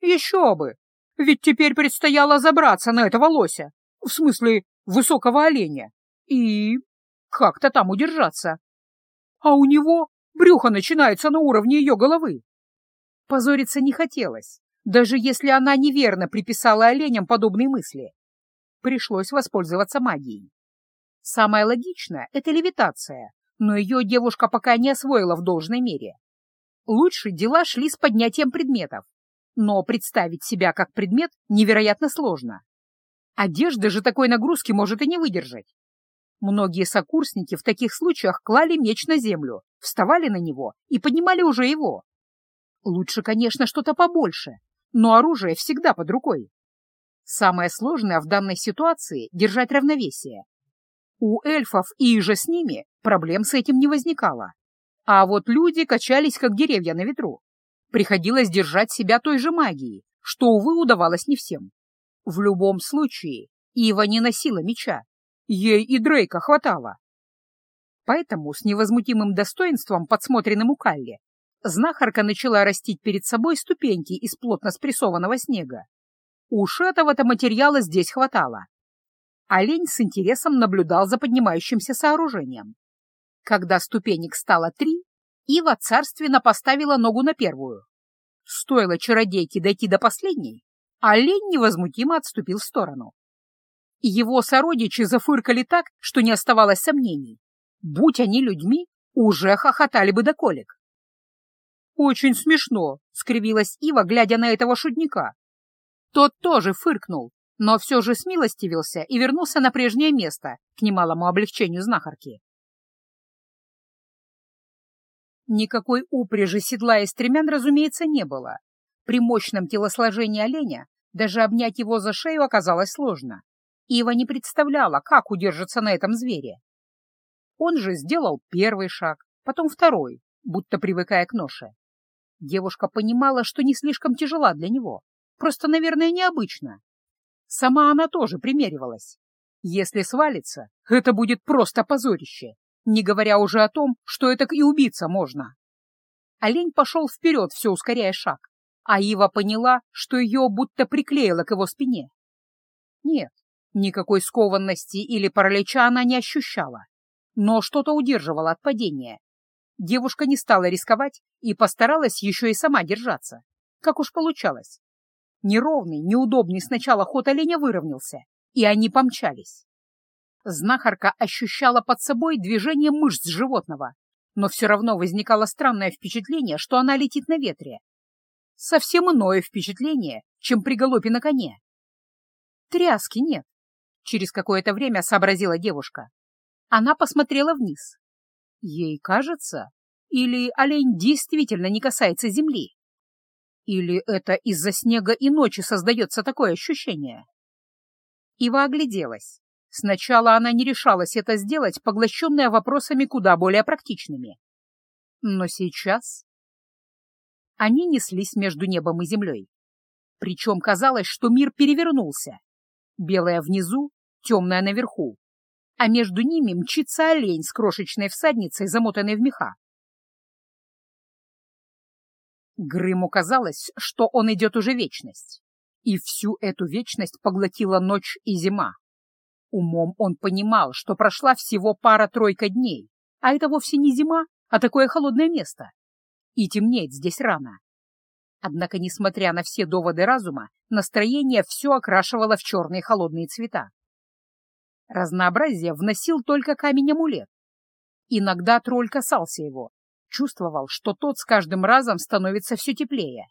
Еще бы! Ведь теперь предстояло забраться на этого лося, в смысле высокого оленя, и как-то там удержаться. А у него брюхо начинается на уровне ее головы. Позориться не хотелось, даже если она неверно приписала оленям подобные мысли. Пришлось воспользоваться магией. Самое логичное — это левитация, но ее девушка пока не освоила в должной мере. Лучше дела шли с поднятием предметов, но представить себя как предмет невероятно сложно. Одежда же такой нагрузки может и не выдержать. Многие сокурсники в таких случаях клали меч на землю, вставали на него и поднимали уже его. Лучше, конечно, что-то побольше, но оружие всегда под рукой. Самое сложное в данной ситуации — держать равновесие. У эльфов и же с ними проблем с этим не возникало. А вот люди качались, как деревья на ветру. Приходилось держать себя той же магией, что, увы, удавалось не всем. В любом случае, Ива не носила меча, Ей и Дрейка хватало. Поэтому с невозмутимым достоинством, подсмотренным у Калли, знахарка начала растить перед собой ступеньки из плотно спрессованного снега. Уж этого-то материала здесь хватало. Олень с интересом наблюдал за поднимающимся сооружением. Когда ступенек стало три, Ива царственно поставила ногу на первую. Стоило чародейке дойти до последней, олень невозмутимо отступил в сторону. Его сородичи зафыркали так, что не оставалось сомнений. Будь они людьми, уже хохотали бы до колик. «Очень смешно», — скривилась Ива, глядя на этого шутника. Тот тоже фыркнул, но все же смилостивился и вернулся на прежнее место, к немалому облегчению знахарки. Никакой упряжи седла и стремян, разумеется, не было. При мощном телосложении оленя даже обнять его за шею оказалось сложно. Ива не представляла, как удержаться на этом звере. Он же сделал первый шаг, потом второй, будто привыкая к ноше. Девушка понимала, что не слишком тяжела для него, просто, наверное, необычно. Сама она тоже примеривалась. Если свалится, это будет просто позорище, не говоря уже о том, что это и убиться можно. Олень пошел вперед, все ускоряя шаг, а Ива поняла, что ее будто приклеило к его спине. Нет, Никакой скованности или паралича она не ощущала, но что-то удерживало от падения. Девушка не стала рисковать и постаралась еще и сама держаться, как уж получалось. Неровный, неудобный сначала ход оленя выровнялся, и они помчались. Знахарка ощущала под собой движение мышц животного, но все равно возникало странное впечатление, что она летит на ветре. Совсем иное впечатление, чем при галопе на коне. Тряски нет, Через какое-то время сообразила девушка. Она посмотрела вниз. Ей кажется, или олень действительно не касается земли? Или это из-за снега и ночи создается такое ощущение? Ива огляделась. Сначала она не решалась это сделать, поглощенная вопросами куда более практичными. Но сейчас... Они неслись между небом и землей. Причем казалось, что мир перевернулся, белая внизу, темная наверху, а между ними мчится олень с крошечной всадницей, замотанной в меха. Грыму казалось, что он идет уже вечность, и всю эту вечность поглотила ночь и зима. Умом он понимал, что прошла всего пара-тройка дней, а это вовсе не зима, а такое холодное место. И темнеет здесь рано. Однако, несмотря на все доводы разума, настроение все окрашивало в черные холодные цвета. Разнообразие вносил только камень-амулет. Иногда тролль касался его, чувствовал, что тот с каждым разом становится все теплее.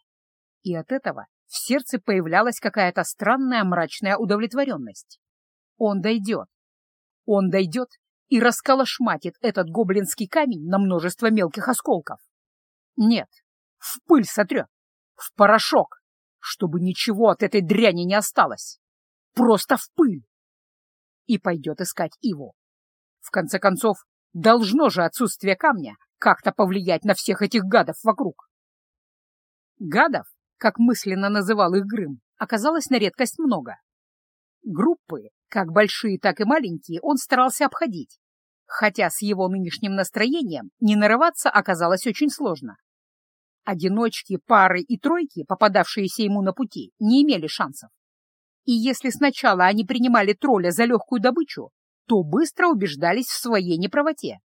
И от этого в сердце появлялась какая-то странная мрачная удовлетворенность. Он дойдет. Он дойдет и расколошматит этот гоблинский камень на множество мелких осколков. Нет, в пыль сотрет, в порошок, чтобы ничего от этой дряни не осталось. Просто в пыль. И пойдет искать его. В конце концов, должно же отсутствие камня как-то повлиять на всех этих гадов вокруг. Гадов, как мысленно называл их Грым, оказалось на редкость много. Группы, как большие, так и маленькие, он старался обходить, хотя с его нынешним настроением не нарываться оказалось очень сложно. Одиночки, пары и тройки, попадавшиеся ему на пути, не имели шансов. И если сначала они принимали тролля за легкую добычу, то быстро убеждались в своей неправоте.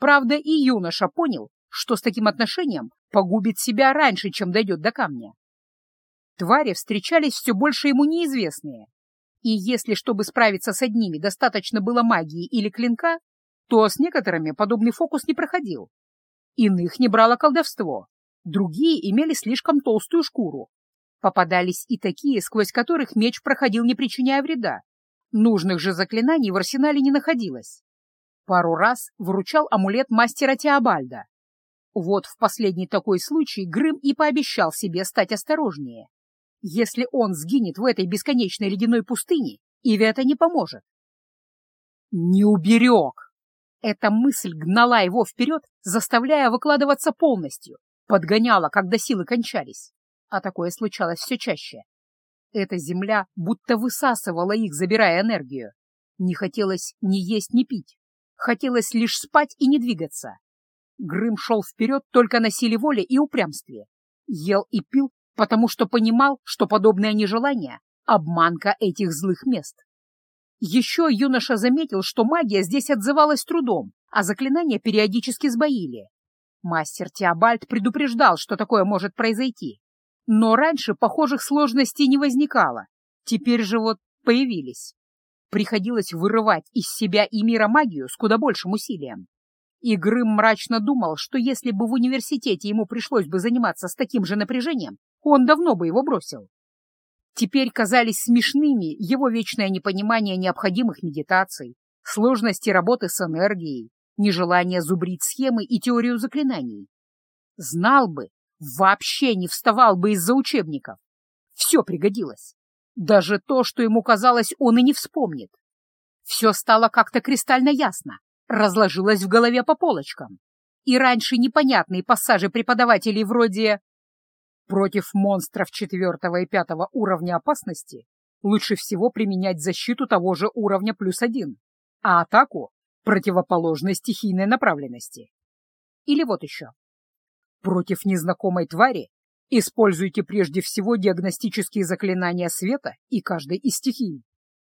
Правда, и юноша понял, что с таким отношением погубит себя раньше, чем дойдет до камня. Твари встречались все больше ему неизвестные, и если, чтобы справиться с одними, достаточно было магии или клинка, то с некоторыми подобный фокус не проходил. Иных не брало колдовство, другие имели слишком толстую шкуру. Попадались и такие, сквозь которых меч проходил, не причиняя вреда. Нужных же заклинаний в арсенале не находилось. Пару раз вручал амулет мастера Теобальда. Вот в последний такой случай Грым и пообещал себе стать осторожнее. Если он сгинет в этой бесконечной ледяной пустыне, Иве это не поможет. Не уберег! Эта мысль гнала его вперед, заставляя выкладываться полностью, подгоняла, когда силы кончались. А такое случалось все чаще. Эта земля будто высасывала их, забирая энергию. Не хотелось ни есть, ни пить. Хотелось лишь спать и не двигаться. Грым шел вперед только на силе воли и упрямстве. Ел и пил, потому что понимал, что подобное нежелание — обманка этих злых мест. Еще юноша заметил, что магия здесь отзывалась трудом, а заклинания периодически сбоили. Мастер Теобальд предупреждал, что такое может произойти. Но раньше похожих сложностей не возникало. Теперь же вот появились. Приходилось вырывать из себя и мира магию с куда большим усилием. И Грым мрачно думал, что если бы в университете ему пришлось бы заниматься с таким же напряжением, он давно бы его бросил. Теперь казались смешными его вечное непонимание необходимых медитаций, сложности работы с энергией, нежелание зубрить схемы и теорию заклинаний. Знал бы, вообще не вставал бы из-за учебников. Все пригодилось. Даже то, что ему казалось, он и не вспомнит. Все стало как-то кристально ясно, разложилось в голове по полочкам. И раньше непонятные пассажи преподавателей вроде Против монстров четвертого и пятого уровня опасности лучше всего применять защиту того же уровня плюс один, а атаку — противоположной стихийной направленности. Или вот еще. Против незнакомой твари используйте прежде всего диагностические заклинания света и каждой из стихий.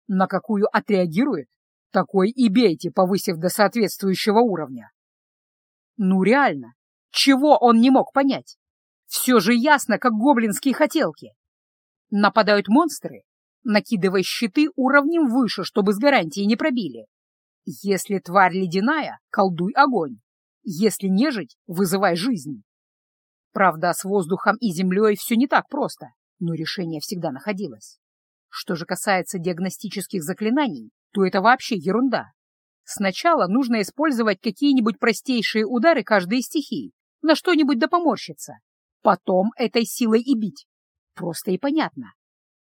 На какую отреагирует, такой и бейте, повысив до соответствующего уровня. Ну реально, чего он не мог понять? Все же ясно, как гоблинские хотелки. Нападают монстры, накидывая щиты уровнем выше, чтобы с гарантией не пробили. Если тварь ледяная, колдуй огонь. Если нежить, вызывай жизнь. Правда, с воздухом и землей все не так просто, но решение всегда находилось. Что же касается диагностических заклинаний, то это вообще ерунда. Сначала нужно использовать какие-нибудь простейшие удары каждой из стихий, на что-нибудь да поморщиться, потом этой силой и бить. Просто и понятно.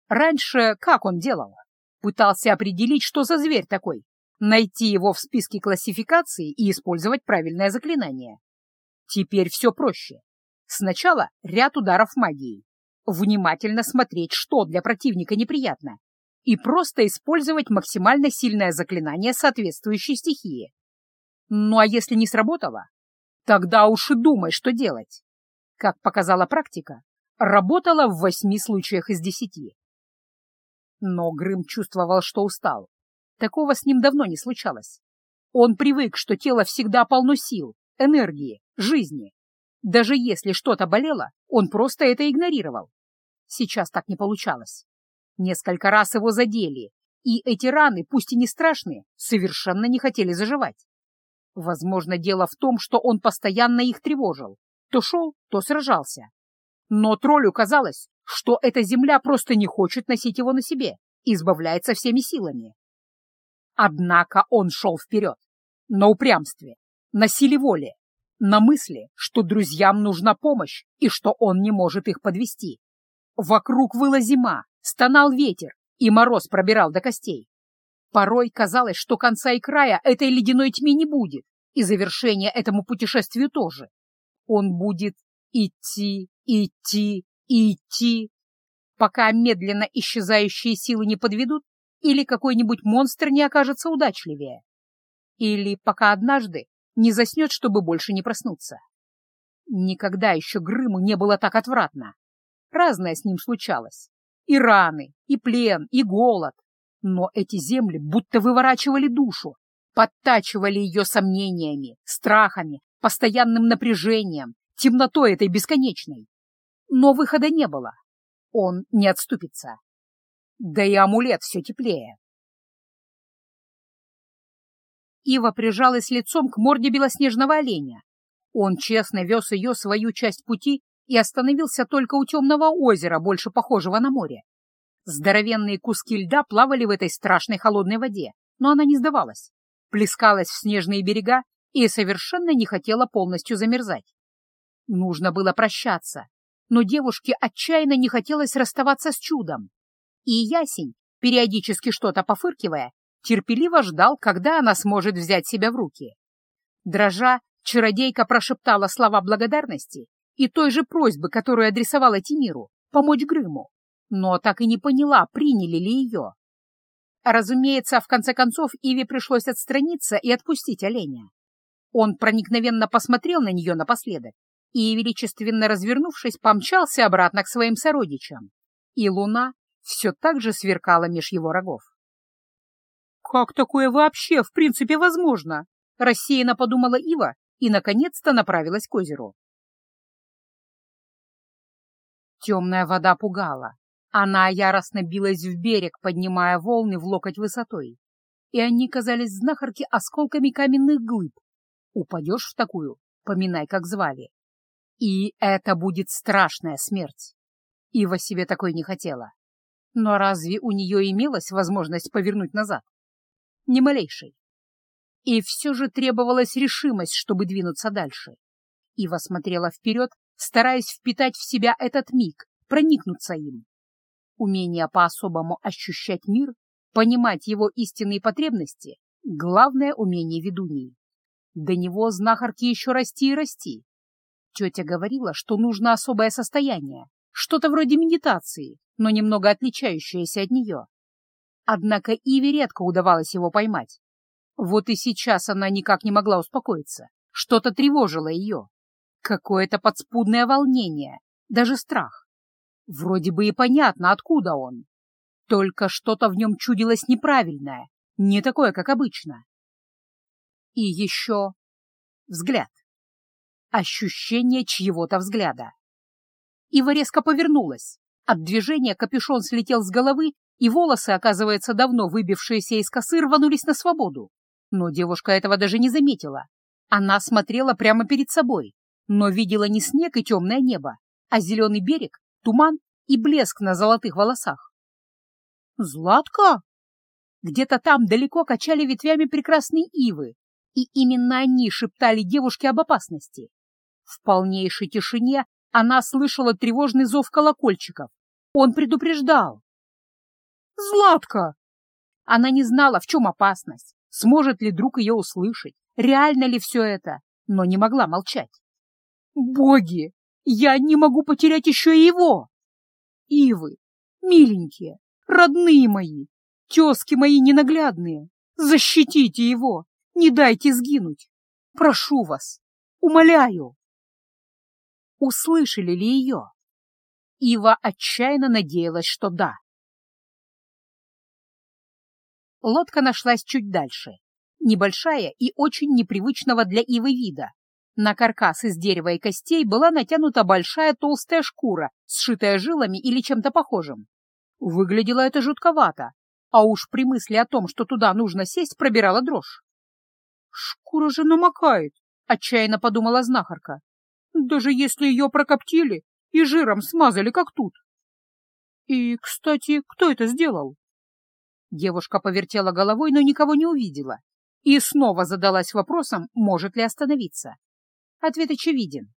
Раньше как он делал? Пытался определить, что за зверь такой, найти его в списке классификации и использовать правильное заклинание. Теперь все проще. Сначала ряд ударов магии. Внимательно смотреть, что для противника неприятно, и просто использовать максимально сильное заклинание соответствующей стихии. Ну а если не сработало, тогда уж и думай, что делать. Как показала практика, работала в восьми случаях из десяти. Но Грым чувствовал, что устал. Такого с ним давно не случалось. Он привык, что тело всегда полно сил, энергии, жизни. Даже если что-то болело, он просто это игнорировал. Сейчас так не получалось. Несколько раз его задели, и эти раны, пусть и не страшные, совершенно не хотели заживать. Возможно, дело в том, что он постоянно их тревожил. То шел, то сражался. Но троллю казалось, что эта земля просто не хочет носить его на себе избавляется всеми силами. Однако он шел вперед, на упрямстве, на силе воли, на мысли, что друзьям нужна помощь и что он не может их подвести. Вокруг выла зима, стонал ветер, и мороз пробирал до костей. Порой казалось, что конца и края этой ледяной тьме не будет, и завершения этому путешествию тоже. Он будет идти, идти, идти, пока медленно исчезающие силы не подведут или какой-нибудь монстр не окажется удачливее. Или пока однажды не заснет, чтобы больше не проснуться. Никогда еще Грыму не было так отвратно. Разное с ним случалось. И раны, и плен, и голод. Но эти земли будто выворачивали душу, подтачивали ее сомнениями, страхами, постоянным напряжением, темнотой этой бесконечной. Но выхода не было. Он не отступится. Да и амулет все теплее. Ива прижалась лицом к морде белоснежного оленя. Он честно вез ее свою часть пути и остановился только у темного озера, больше похожего на море. Здоровенные куски льда плавали в этой страшной холодной воде, но она не сдавалась, плескалась в снежные берега и совершенно не хотела полностью замерзать. Нужно было прощаться, но девушке отчаянно не хотелось расставаться с чудом. И ясень, периодически что-то пофыркивая, терпеливо ждал, когда она сможет взять себя в руки. Дрожа, чародейка прошептала слова благодарности и той же просьбы, которую адресовала Тимиру, помочь Грыму, но так и не поняла, приняли ли ее. Разумеется, в конце концов Иве пришлось отстраниться и отпустить оленя. Он проникновенно посмотрел на нее напоследок и, величественно развернувшись, помчался обратно к своим сородичам. И луна все так же сверкала меж его рогов. «Как такое вообще, в принципе, возможно?» — рассеянно подумала Ива и, наконец-то, направилась к озеру. Темная вода пугала. Она яростно билась в берег, поднимая волны в локоть высотой. И они казались знахарке осколками каменных глыб. Упадешь в такую, поминай, как звали. И это будет страшная смерть. Ива себе такой не хотела. Но разве у нее имелась возможность повернуть назад? Ни малейшей. И все же требовалась решимость, чтобы двинуться дальше. Ива смотрела вперед, стараясь впитать в себя этот миг, проникнуться им. Умение по-особому ощущать мир, понимать его истинные потребности — главное умение ведуньи. До него знахарки еще расти и расти. Тетя говорила, что нужно особое состояние, что-то вроде медитации, но немного отличающееся от нее. Однако Иве редко удавалось его поймать. Вот и сейчас она никак не могла успокоиться. Что-то тревожило ее. Какое-то подспудное волнение, даже страх. Вроде бы и понятно, откуда он. Только что-то в нем чудилось неправильное, не такое, как обычно. И еще взгляд. Ощущение чьего-то взгляда. Ива резко повернулась. От движения капюшон слетел с головы, и волосы, оказывается, давно выбившиеся из косы, рванулись на свободу. Но девушка этого даже не заметила. Она смотрела прямо перед собой, но видела не снег и темное небо, а зеленый берег, туман и блеск на золотых волосах. «Златка!» Где-то там далеко качали ветвями прекрасные ивы, и именно они шептали девушке об опасности. В полнейшей тишине она слышала тревожный зов колокольчиков. Он предупреждал. «Златка!» Она не знала, в чем опасность, сможет ли друг ее услышать, реально ли все это, но не могла молчать. «Боги! Я не могу потерять еще и его!» «Ивы, миленькие, родные мои, тезки мои ненаглядные, защитите его, не дайте сгинуть! Прошу вас, умоляю!» Услышали ли ее? Ива отчаянно надеялась, что да. Лодка нашлась чуть дальше, небольшая и очень непривычного для Ивы вида. На каркас из дерева и костей была натянута большая толстая шкура, сшитая жилами или чем-то похожим. Выглядело это жутковато, а уж при мысли о том, что туда нужно сесть, пробирала дрожь. «Шкура же намокает», — отчаянно подумала знахарка. «Даже если ее прокоптили и жиром смазали, как тут». «И, кстати, кто это сделал?» Девушка повертела головой, но никого не увидела, и снова задалась вопросом, может ли остановиться. Ответ очевиден.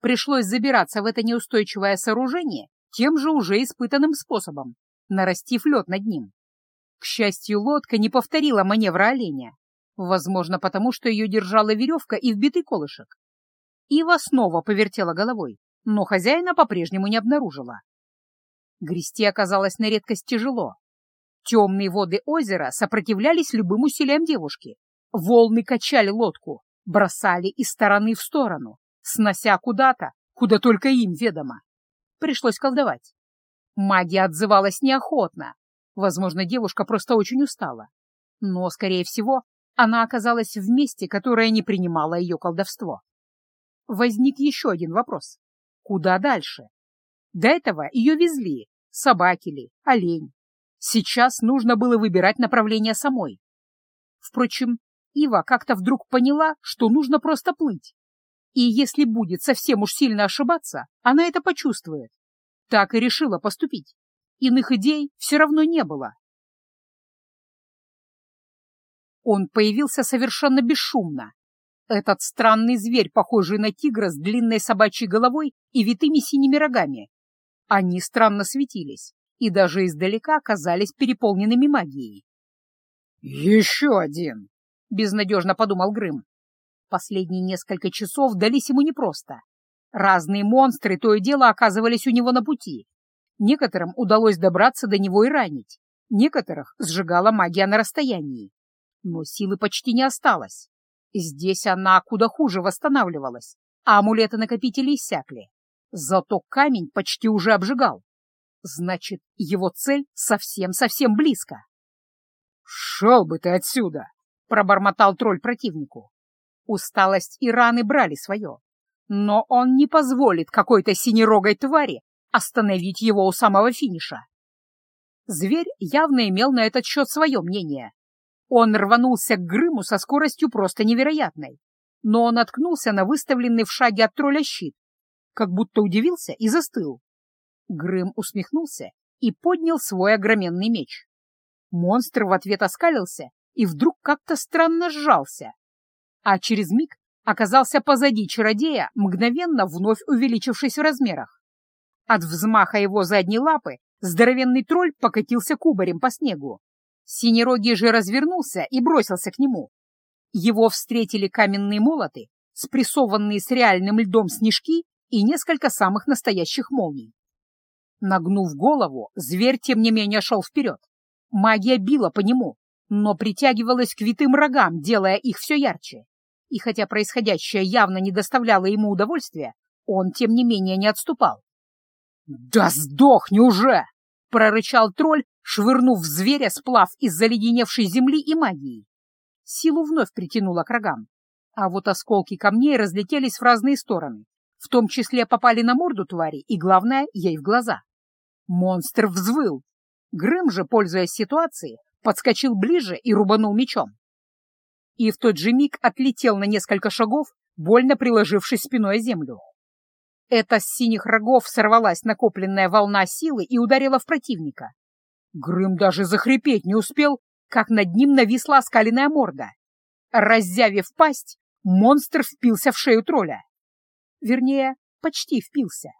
Пришлось забираться в это неустойчивое сооружение тем же уже испытанным способом, нарастив лед над ним. К счастью, лодка не повторила маневра оленя, возможно, потому что ее держала веревка и вбитый колышек. Ива снова повертела головой, но хозяина по-прежнему не обнаружила. Грести оказалось на редкость тяжело. Темные воды озера сопротивлялись любым усилиям девушки. Волны качали лодку, бросали из стороны в сторону, снося куда-то, куда только им ведомо. Пришлось колдовать. Магия отзывалась неохотно. Возможно, девушка просто очень устала. Но, скорее всего, она оказалась в месте, которое не принимало ее колдовство. Возник еще один вопрос. Куда дальше? До этого ее везли, собаки ли, олень. Сейчас нужно было выбирать направление самой. Впрочем, Ива как-то вдруг поняла, что нужно просто плыть. И если будет совсем уж сильно ошибаться, она это почувствует. Так и решила поступить. Иных идей все равно не было. Он появился совершенно бесшумно. Этот странный зверь, похожий на тигра с длинной собачьей головой и витыми синими рогами. Они странно светились и даже издалека казались переполненными магией. «Еще один!» безнадежно подумал Грым. Последние несколько часов дались ему непросто. Разные монстры то и дело оказывались у него на пути. Некоторым удалось добраться до него и ранить, некоторых сжигала магия на расстоянии. Но силы почти не осталось. Здесь она куда хуже восстанавливалась, а амулеты-накопители иссякли. Зато камень почти уже обжигал. Значит, его цель совсем-совсем близко. «Шел бы ты отсюда!» пробормотал тролль противнику. Усталость и раны брали свое, но он не позволит какой-то синерогой твари остановить его у самого финиша. Зверь явно имел на этот счет свое мнение. Он рванулся к Грыму со скоростью просто невероятной, но он наткнулся на выставленный в шаге от тролля щит, как будто удивился и застыл. Грым усмехнулся и поднял свой огроменный меч. Монстр в ответ оскалился и вдруг как-то странно сжался, а через миг оказался позади чародея, мгновенно вновь увеличившись в размерах. От взмаха его задней лапы здоровенный тролль покатился кубарем по снегу. Синерогий же развернулся и бросился к нему. Его встретили каменные молоты, спрессованные с реальным льдом снежки и несколько самых настоящих молний. Нагнув голову, зверь, тем не менее, шел вперед. Магия била по нему, но притягивалась к витым рогам, делая их все ярче. И хотя происходящее явно не доставляло ему удовольствия, он, тем не менее, не отступал. «Да сдохни уже!» — прорычал тролль, швырнув в зверя сплав из заледеневшей земли и магии. Силу вновь притянуло к рогам, а вот осколки камней разлетелись в разные стороны, в том числе попали на морду твари и, главное, ей в глаза. Монстр взвыл. Грым же, пользуясь ситуацией, подскочил ближе и рубанул мечом. И в тот же миг отлетел на несколько шагов, больно приложившись спиной о землю. Эта с синих рогов сорвалась накопленная волна силы и ударила в противника. Грым даже захрипеть не успел, как над ним нависла оскаленная морда. Раззявив пасть, монстр впился в шею тролля. Вернее, почти впился.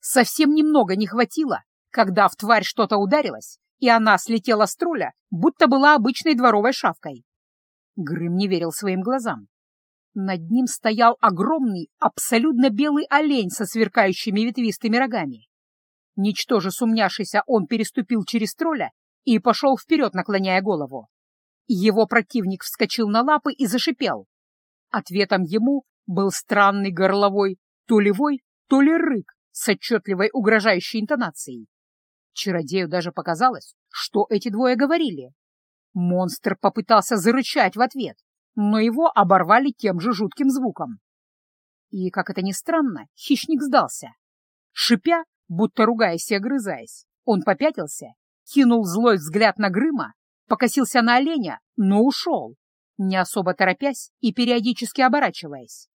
Совсем немного не хватило, когда в тварь что-то ударилось, и она слетела с тролля, будто была обычной дворовой шавкой. Грым не верил своим глазам. Над ним стоял огромный, абсолютно белый олень со сверкающими ветвистыми рогами. Ничтоже сумняшися, он переступил через тролля и пошел вперед, наклоняя голову. Его противник вскочил на лапы и зашипел. Ответом ему был странный горловой то ли вой, то ли рык с отчетливой угрожающей интонацией. Чародею даже показалось, что эти двое говорили. Монстр попытался зарычать в ответ, но его оборвали тем же жутким звуком. И, как это ни странно, хищник сдался. Шипя, будто ругаясь и огрызаясь, он попятился, кинул злой взгляд на Грыма, покосился на оленя, но ушел, не особо торопясь и периодически оборачиваясь.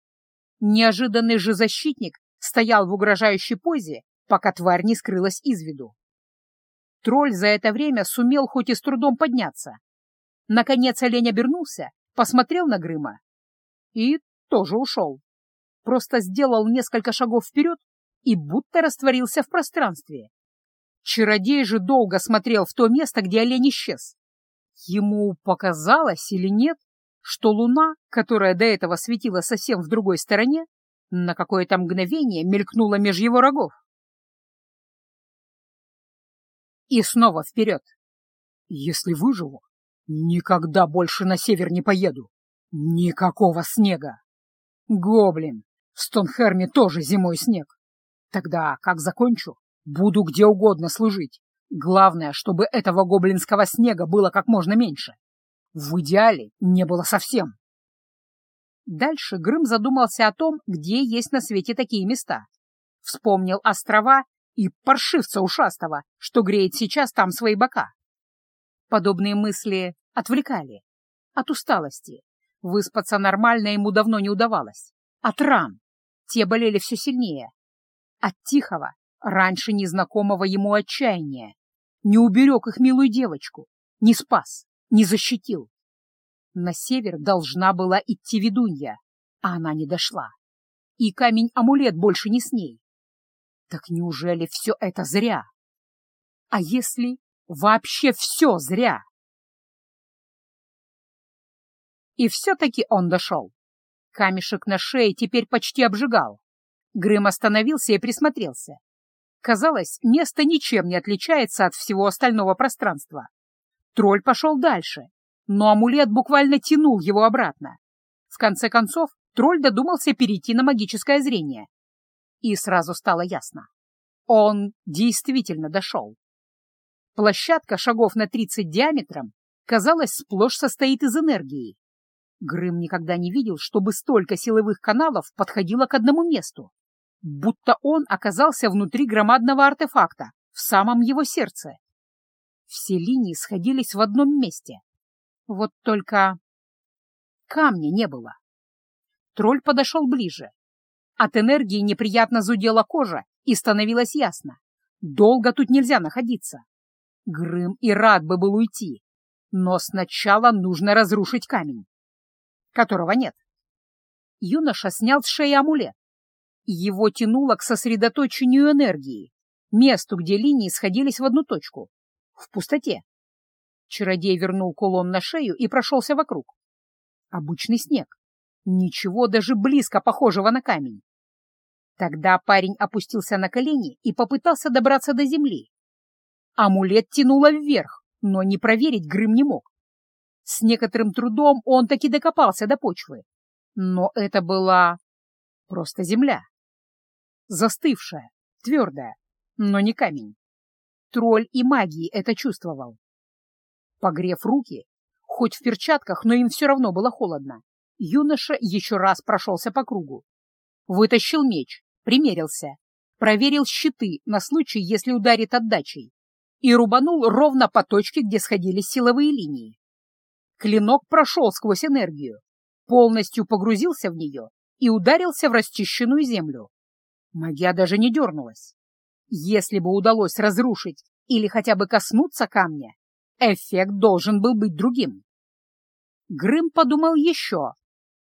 Неожиданный же защитник стоял в угрожающей позе, пока тварь не скрылась из виду. Тролль за это время сумел хоть и с трудом подняться. Наконец олень обернулся, посмотрел на Грыма и тоже ушел. Просто сделал несколько шагов вперед и будто растворился в пространстве. Чародей же долго смотрел в то место, где олень исчез. Ему показалось или нет, что луна, которая до этого светила совсем в другой стороне, на какое-то мгновение мелькнула меж его рогов. И снова вперед. Если выживу, никогда больше на север не поеду. Никакого снега. Гоблин, в Стонхерме тоже зимой снег. Тогда, как закончу, буду где угодно служить. Главное, чтобы этого гоблинского снега было как можно меньше. В идеале не было совсем. Дальше Грым задумался о том, где есть на свете такие места. Вспомнил острова и паршивца ушастого, что греет сейчас там свои бока. Подобные мысли отвлекали. От усталости. Выспаться нормально ему давно не удавалось. От ран. Те болели все сильнее. От тихого, раньше незнакомого ему отчаяния. Не уберег их милую девочку, не спас, не защитил. На север должна была идти ведунья, а она не дошла. И камень-амулет больше не с ней. Так неужели все это зря? А если вообще все зря? И все-таки он дошел. Камешек на шее теперь почти обжигал. Грым остановился и присмотрелся. Казалось, место ничем не отличается от всего остального пространства. Тролль пошел дальше, но амулет буквально тянул его обратно. В конце концов, тролль додумался перейти на магическое зрение. И сразу стало ясно. Он действительно дошел. Площадка шагов на 30 диаметром, казалось, сплошь состоит из энергии. Грым никогда не видел, чтобы столько силовых каналов подходило к одному месту. Будто он оказался внутри громадного артефакта, в самом его сердце. Все линии сходились в одном месте. Вот только камня не было. Тролль подошел ближе. От энергии неприятно зудела кожа, и становилось ясно. Долго тут нельзя находиться. Грым и рад бы был уйти, но сначала нужно разрушить камень, которого нет. Юноша снял с шеи амулет. Его тянуло к сосредоточению энергии, месту, где линии сходились в одну точку, в пустоте. Чародей вернул кулон на шею и прошелся вокруг. Обычный снег. Ничего даже близко похожего на камень. Тогда парень опустился на колени и попытался добраться до земли. Амулет тянуло вверх, но не проверить Грым не мог. С некоторым трудом он таки докопался до почвы. Но это была просто земля. Застывшая, твердая, но не камень. Тролль и магии это чувствовал. Погрев руки, хоть в перчатках, но им все равно было холодно, юноша еще раз прошелся по кругу. Вытащил меч, примерился, проверил щиты на случай, если ударит отдачей, и рубанул ровно по точке, где сходились силовые линии. Клинок прошел сквозь энергию, полностью погрузился в нее и ударился в расчищенную землю. Магия даже не дернулась. Если бы удалось разрушить или хотя бы коснуться камня, эффект должен был быть другим. Грым подумал еще,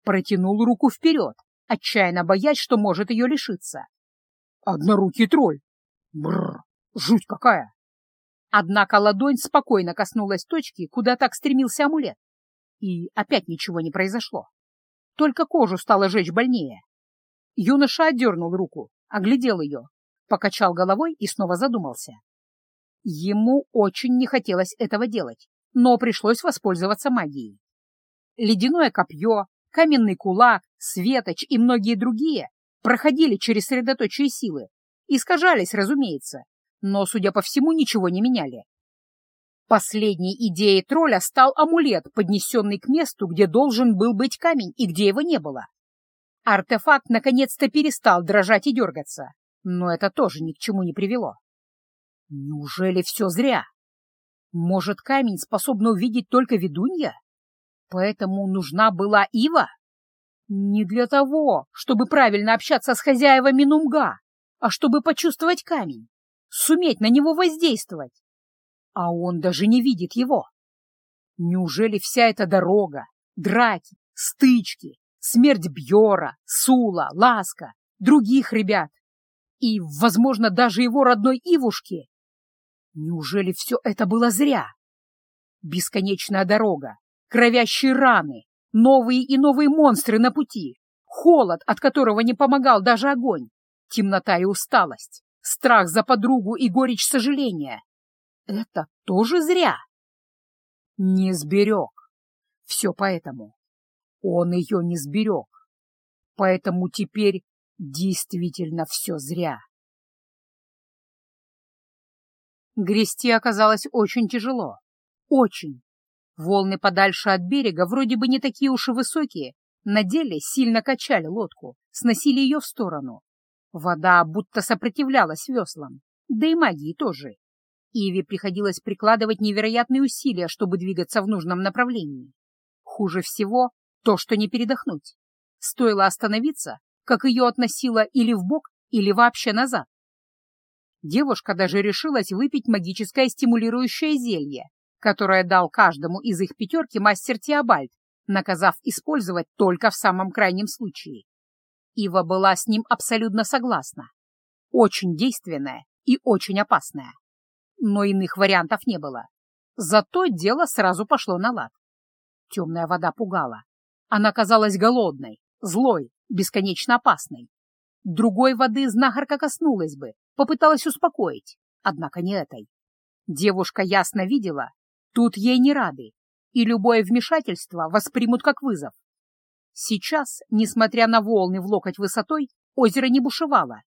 протянул руку вперед, отчаянно боясь, что может ее лишиться. Однорукий тролль! Бррр, жуть какая! Однако ладонь спокойно коснулась точки, куда так стремился амулет. И опять ничего не произошло. Только кожу стало жечь больнее. Юноша отдернул руку, оглядел ее, покачал головой и снова задумался. Ему очень не хотелось этого делать, но пришлось воспользоваться магией. Ледяное копье, каменный кулак, светоч и многие другие проходили через средоточие силы, искажались, разумеется, но, судя по всему, ничего не меняли. Последней идеей тролля стал амулет, поднесенный к месту, где должен был быть камень и где его не было. Артефакт наконец-то перестал дрожать и дергаться, но это тоже ни к чему не привело. Неужели все зря? Может, камень способна увидеть только ведунья? Поэтому нужна была Ива? Не для того, чтобы правильно общаться с хозяевами Нумга, а чтобы почувствовать камень, суметь на него воздействовать. А он даже не видит его. Неужели вся эта дорога, драки, стычки, смерть Бьора, Сула, Ласка, других ребят и, возможно, даже его родной Ивушки? Неужели все это было зря? Бесконечная дорога, кровящие раны, новые и новые монстры на пути, холод, от которого не помогал даже огонь, темнота и усталость, страх за подругу и горечь сожаления. Это тоже зря. Не сберег. Все поэтому. Он ее не сберег. Поэтому теперь действительно все зря. Грести оказалось очень тяжело. Очень. Волны подальше от берега, вроде бы не такие уж и высокие, на деле сильно качали лодку, сносили ее в сторону. Вода будто сопротивлялась веслам, да и магии тоже. Иве приходилось прикладывать невероятные усилия, чтобы двигаться в нужном направлении. Хуже всего то, что не передохнуть. Стоило остановиться, как ее относило или в бок, или вообще назад. Девушка даже решилась выпить магическое стимулирующее зелье, которое дал каждому из их пятерки мастер Теобальд, наказав использовать только в самом крайнем случае. Ива была с ним абсолютно согласна. Очень действенная и очень опасная. Но иных вариантов не было. Зато дело сразу пошло на лад. Темная вода пугала. Она казалась голодной, злой, бесконечно опасной. Другой воды знахарка коснулась бы, попыталась успокоить, однако не этой. Девушка ясно видела, тут ей не рады, и любое вмешательство воспримут как вызов. Сейчас, несмотря на волны в локоть высотой, озеро не бушевало.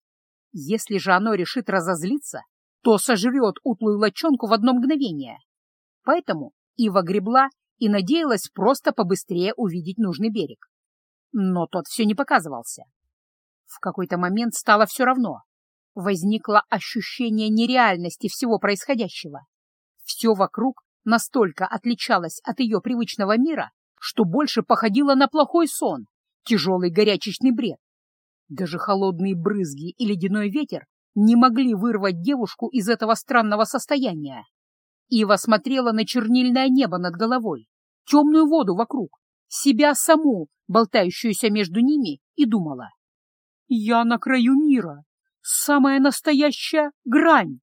Если же оно решит разозлиться, то сожрет утлую лочонку в одно мгновение. Поэтому Ива гребла и надеялась просто побыстрее увидеть нужный берег. Но тот все не показывался. В какой-то момент стало все равно. Возникло ощущение нереальности всего происходящего. Все вокруг настолько отличалось от ее привычного мира, что больше походило на плохой сон, тяжелый горячечный бред. Даже холодные брызги и ледяной ветер не могли вырвать девушку из этого странного состояния. Ива смотрела на чернильное небо над головой, темную воду вокруг, себя саму, болтающуюся между ними, и думала. Я на краю мира. Самая настоящая грань.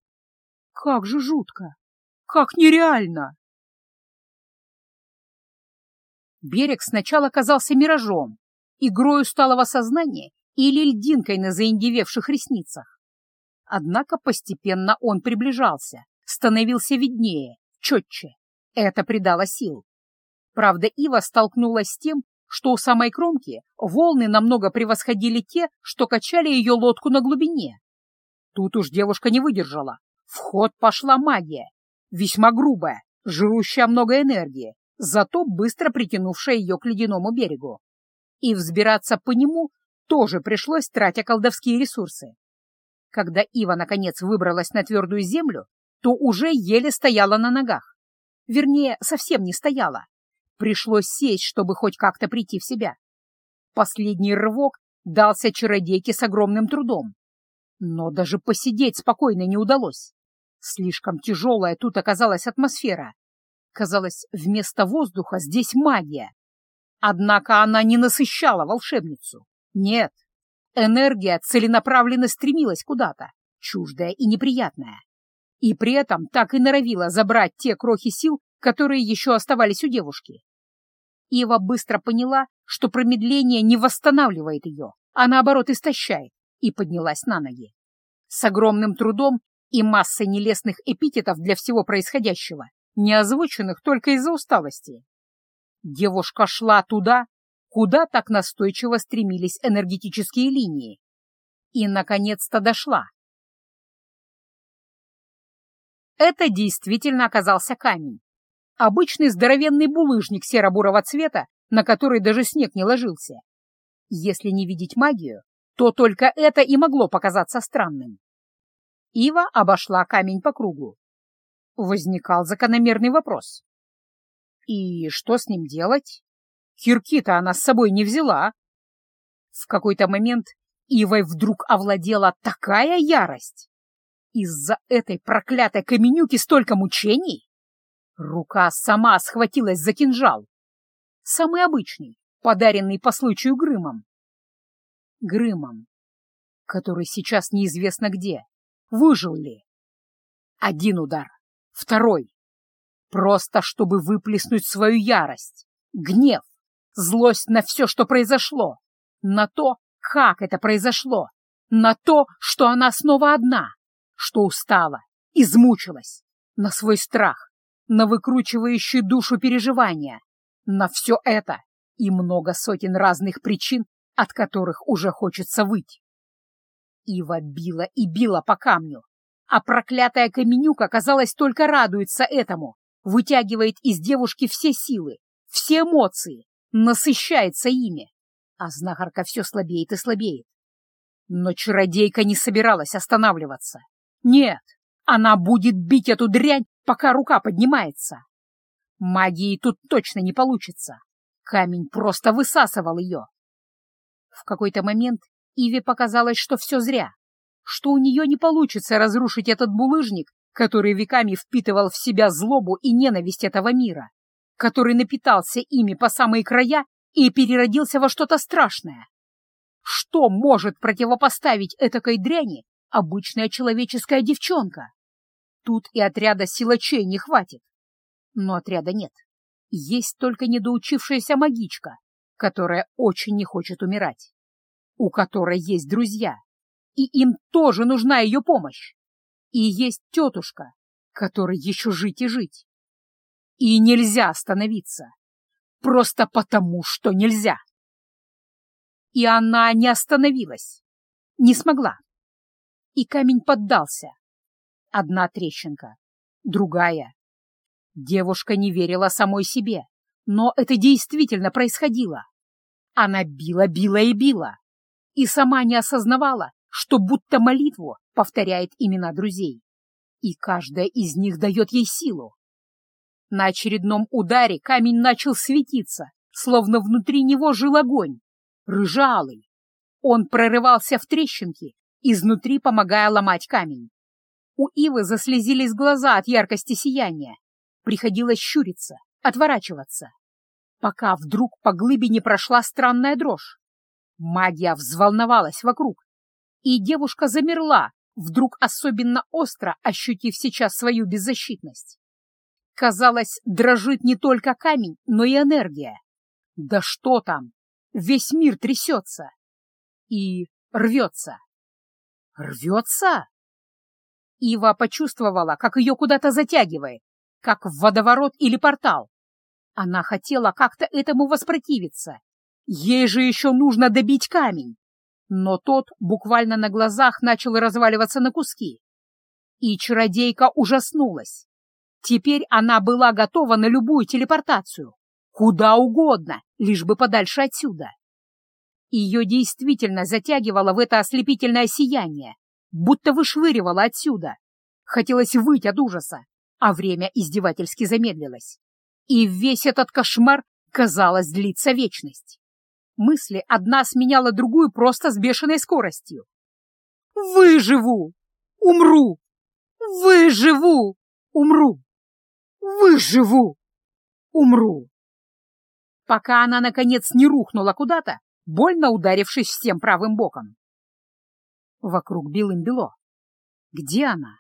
Как же жутко. Как нереально. Берег сначала казался миражом, игрою сталого сознания или льдинкой на заиндевевших ресницах. Однако постепенно он приближался, становился виднее, четче. Это придало сил. Правда, Ива столкнулась с тем, что у самой кромки волны намного превосходили те, что качали ее лодку на глубине. Тут уж девушка не выдержала. В ход пошла магия, весьма грубая, жрущая много энергии, зато быстро притянувшая ее к ледяному берегу. И взбираться по нему тоже пришлось, тратя колдовские ресурсы. Когда Ива, наконец, выбралась на твердую землю, то уже еле стояла на ногах. Вернее, совсем не стояла, Пришлось сесть, чтобы хоть как-то прийти в себя. Последний рывок дался чародейке с огромным трудом. Но даже посидеть спокойно не удалось. Слишком тяжелая тут оказалась атмосфера. Казалось, вместо воздуха здесь магия. Однако она не насыщала волшебницу. Нет, энергия целенаправленно стремилась куда-то, чуждая и неприятная. И при этом так и норовила забрать те крохи сил, которые еще оставались у девушки. Ива быстро поняла, что промедление не восстанавливает ее, а наоборот истощает, и поднялась на ноги. С огромным трудом и массой нелестных эпитетов для всего происходящего, не озвученных только из-за усталости. Девушка шла туда, куда так настойчиво стремились энергетические линии. И, наконец-то, дошла. Это действительно оказался камень, Обычный здоровенный булыжник серо-бурого цвета, на который даже снег не ложился. Если не видеть магию, то только это и могло показаться странным. Ива обошла камень по кругу. Возникал закономерный вопрос. И что с ним делать? Кирки-то она с собой не взяла. В какой-то момент Ивой вдруг овладела такая ярость. Из-за этой проклятой каменюки столько мучений? Рука сама схватилась за кинжал. Самый обычный, подаренный по случаю Грымом. Грымом, который сейчас неизвестно где, выжил ли. Один удар, второй. Просто чтобы выплеснуть свою ярость, гнев, злость на все, что произошло, на то, как это произошло, на то, что она снова одна, что устала, измучилась, на свой страх, на выкручивающую душу переживания, на все это и много сотен разных причин, от которых уже хочется выть. Ива била и била по камню, а проклятая Каменюка, казалось, только радуется этому, вытягивает из девушки все силы, все эмоции, насыщается ими, а знахарка все слабеет и слабеет. Но чародейка не собиралась останавливаться. Нет, она будет бить эту дрянь, пока рука поднимается. Магии тут точно не получится. Камень просто высасывал ее. В какой-то момент Иве показалось, что все зря, что у нее не получится разрушить этот булыжник, который веками впитывал в себя злобу и ненависть этого мира, который напитался ими по самые края и переродился во что-то страшное. Что может противопоставить этакой дряни обычная человеческая девчонка? Тут и отряда силачей не хватит. Но отряда нет. Есть только недоучившаяся магичка, которая очень не хочет умирать, у которой есть друзья, и им тоже нужна ее помощь. И есть тетушка, которой еще жить и жить. И нельзя остановиться, просто потому, что нельзя. И она не остановилась, не смогла. И камень поддался. Одна трещинка, другая. Девушка не верила самой себе, но это действительно происходило. Она била, била и била, и сама не осознавала, что будто молитву повторяет имена друзей, и каждая из них дает ей силу. На очередном ударе камень начал светиться, словно внутри него жил огонь, рыжалый. Он прорывался в трещинки, изнутри помогая ломать камень. У Ивы заслезились глаза от яркости сияния. Приходилось щуриться, отворачиваться, пока вдруг по глыбе не прошла странная дрожь. Магия взволновалась вокруг, и девушка замерла, вдруг особенно остро ощутив сейчас свою беззащитность. Казалось, дрожит не только камень, но и энергия. Да что там! Весь мир трясется и рвется. Рвется? Ива почувствовала, как ее куда-то затягивает, как в водоворот или портал. Она хотела как-то этому воспротивиться. Ей же еще нужно добить камень. Но тот буквально на глазах начал разваливаться на куски. И чародейка ужаснулась. Теперь она была готова на любую телепортацию. Куда угодно, лишь бы подальше отсюда. Ее действительно затягивало в это ослепительное сияние, будто вышвыривало отсюда. Хотелось выйти от ужаса, а время издевательски замедлилось. И весь этот кошмар, казалось, длится вечность. Мысли одна сменяла другую просто с бешеной скоростью. «Выживу! Умру! Выживу! Умру! Выживу! Умру!» Пока она, наконец, не рухнула куда-то, больно ударившись всем правым боком. Вокруг белым-бело. Где она?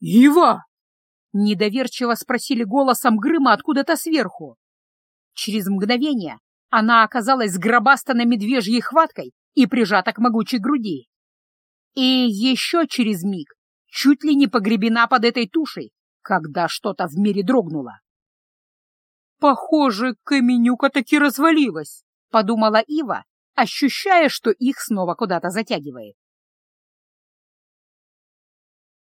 «Ива!» — недоверчиво спросили голосом Грыма откуда-то сверху. Через мгновение она оказалась сгробаста на медвежьей хваткой и прижата к могучей груди. И еще через миг чуть ли не погребена под этой тушей, когда что-то в мире дрогнуло. «Похоже, каменюка таки развалилась», — подумала Ива, ощущая, что их снова куда-то затягивает.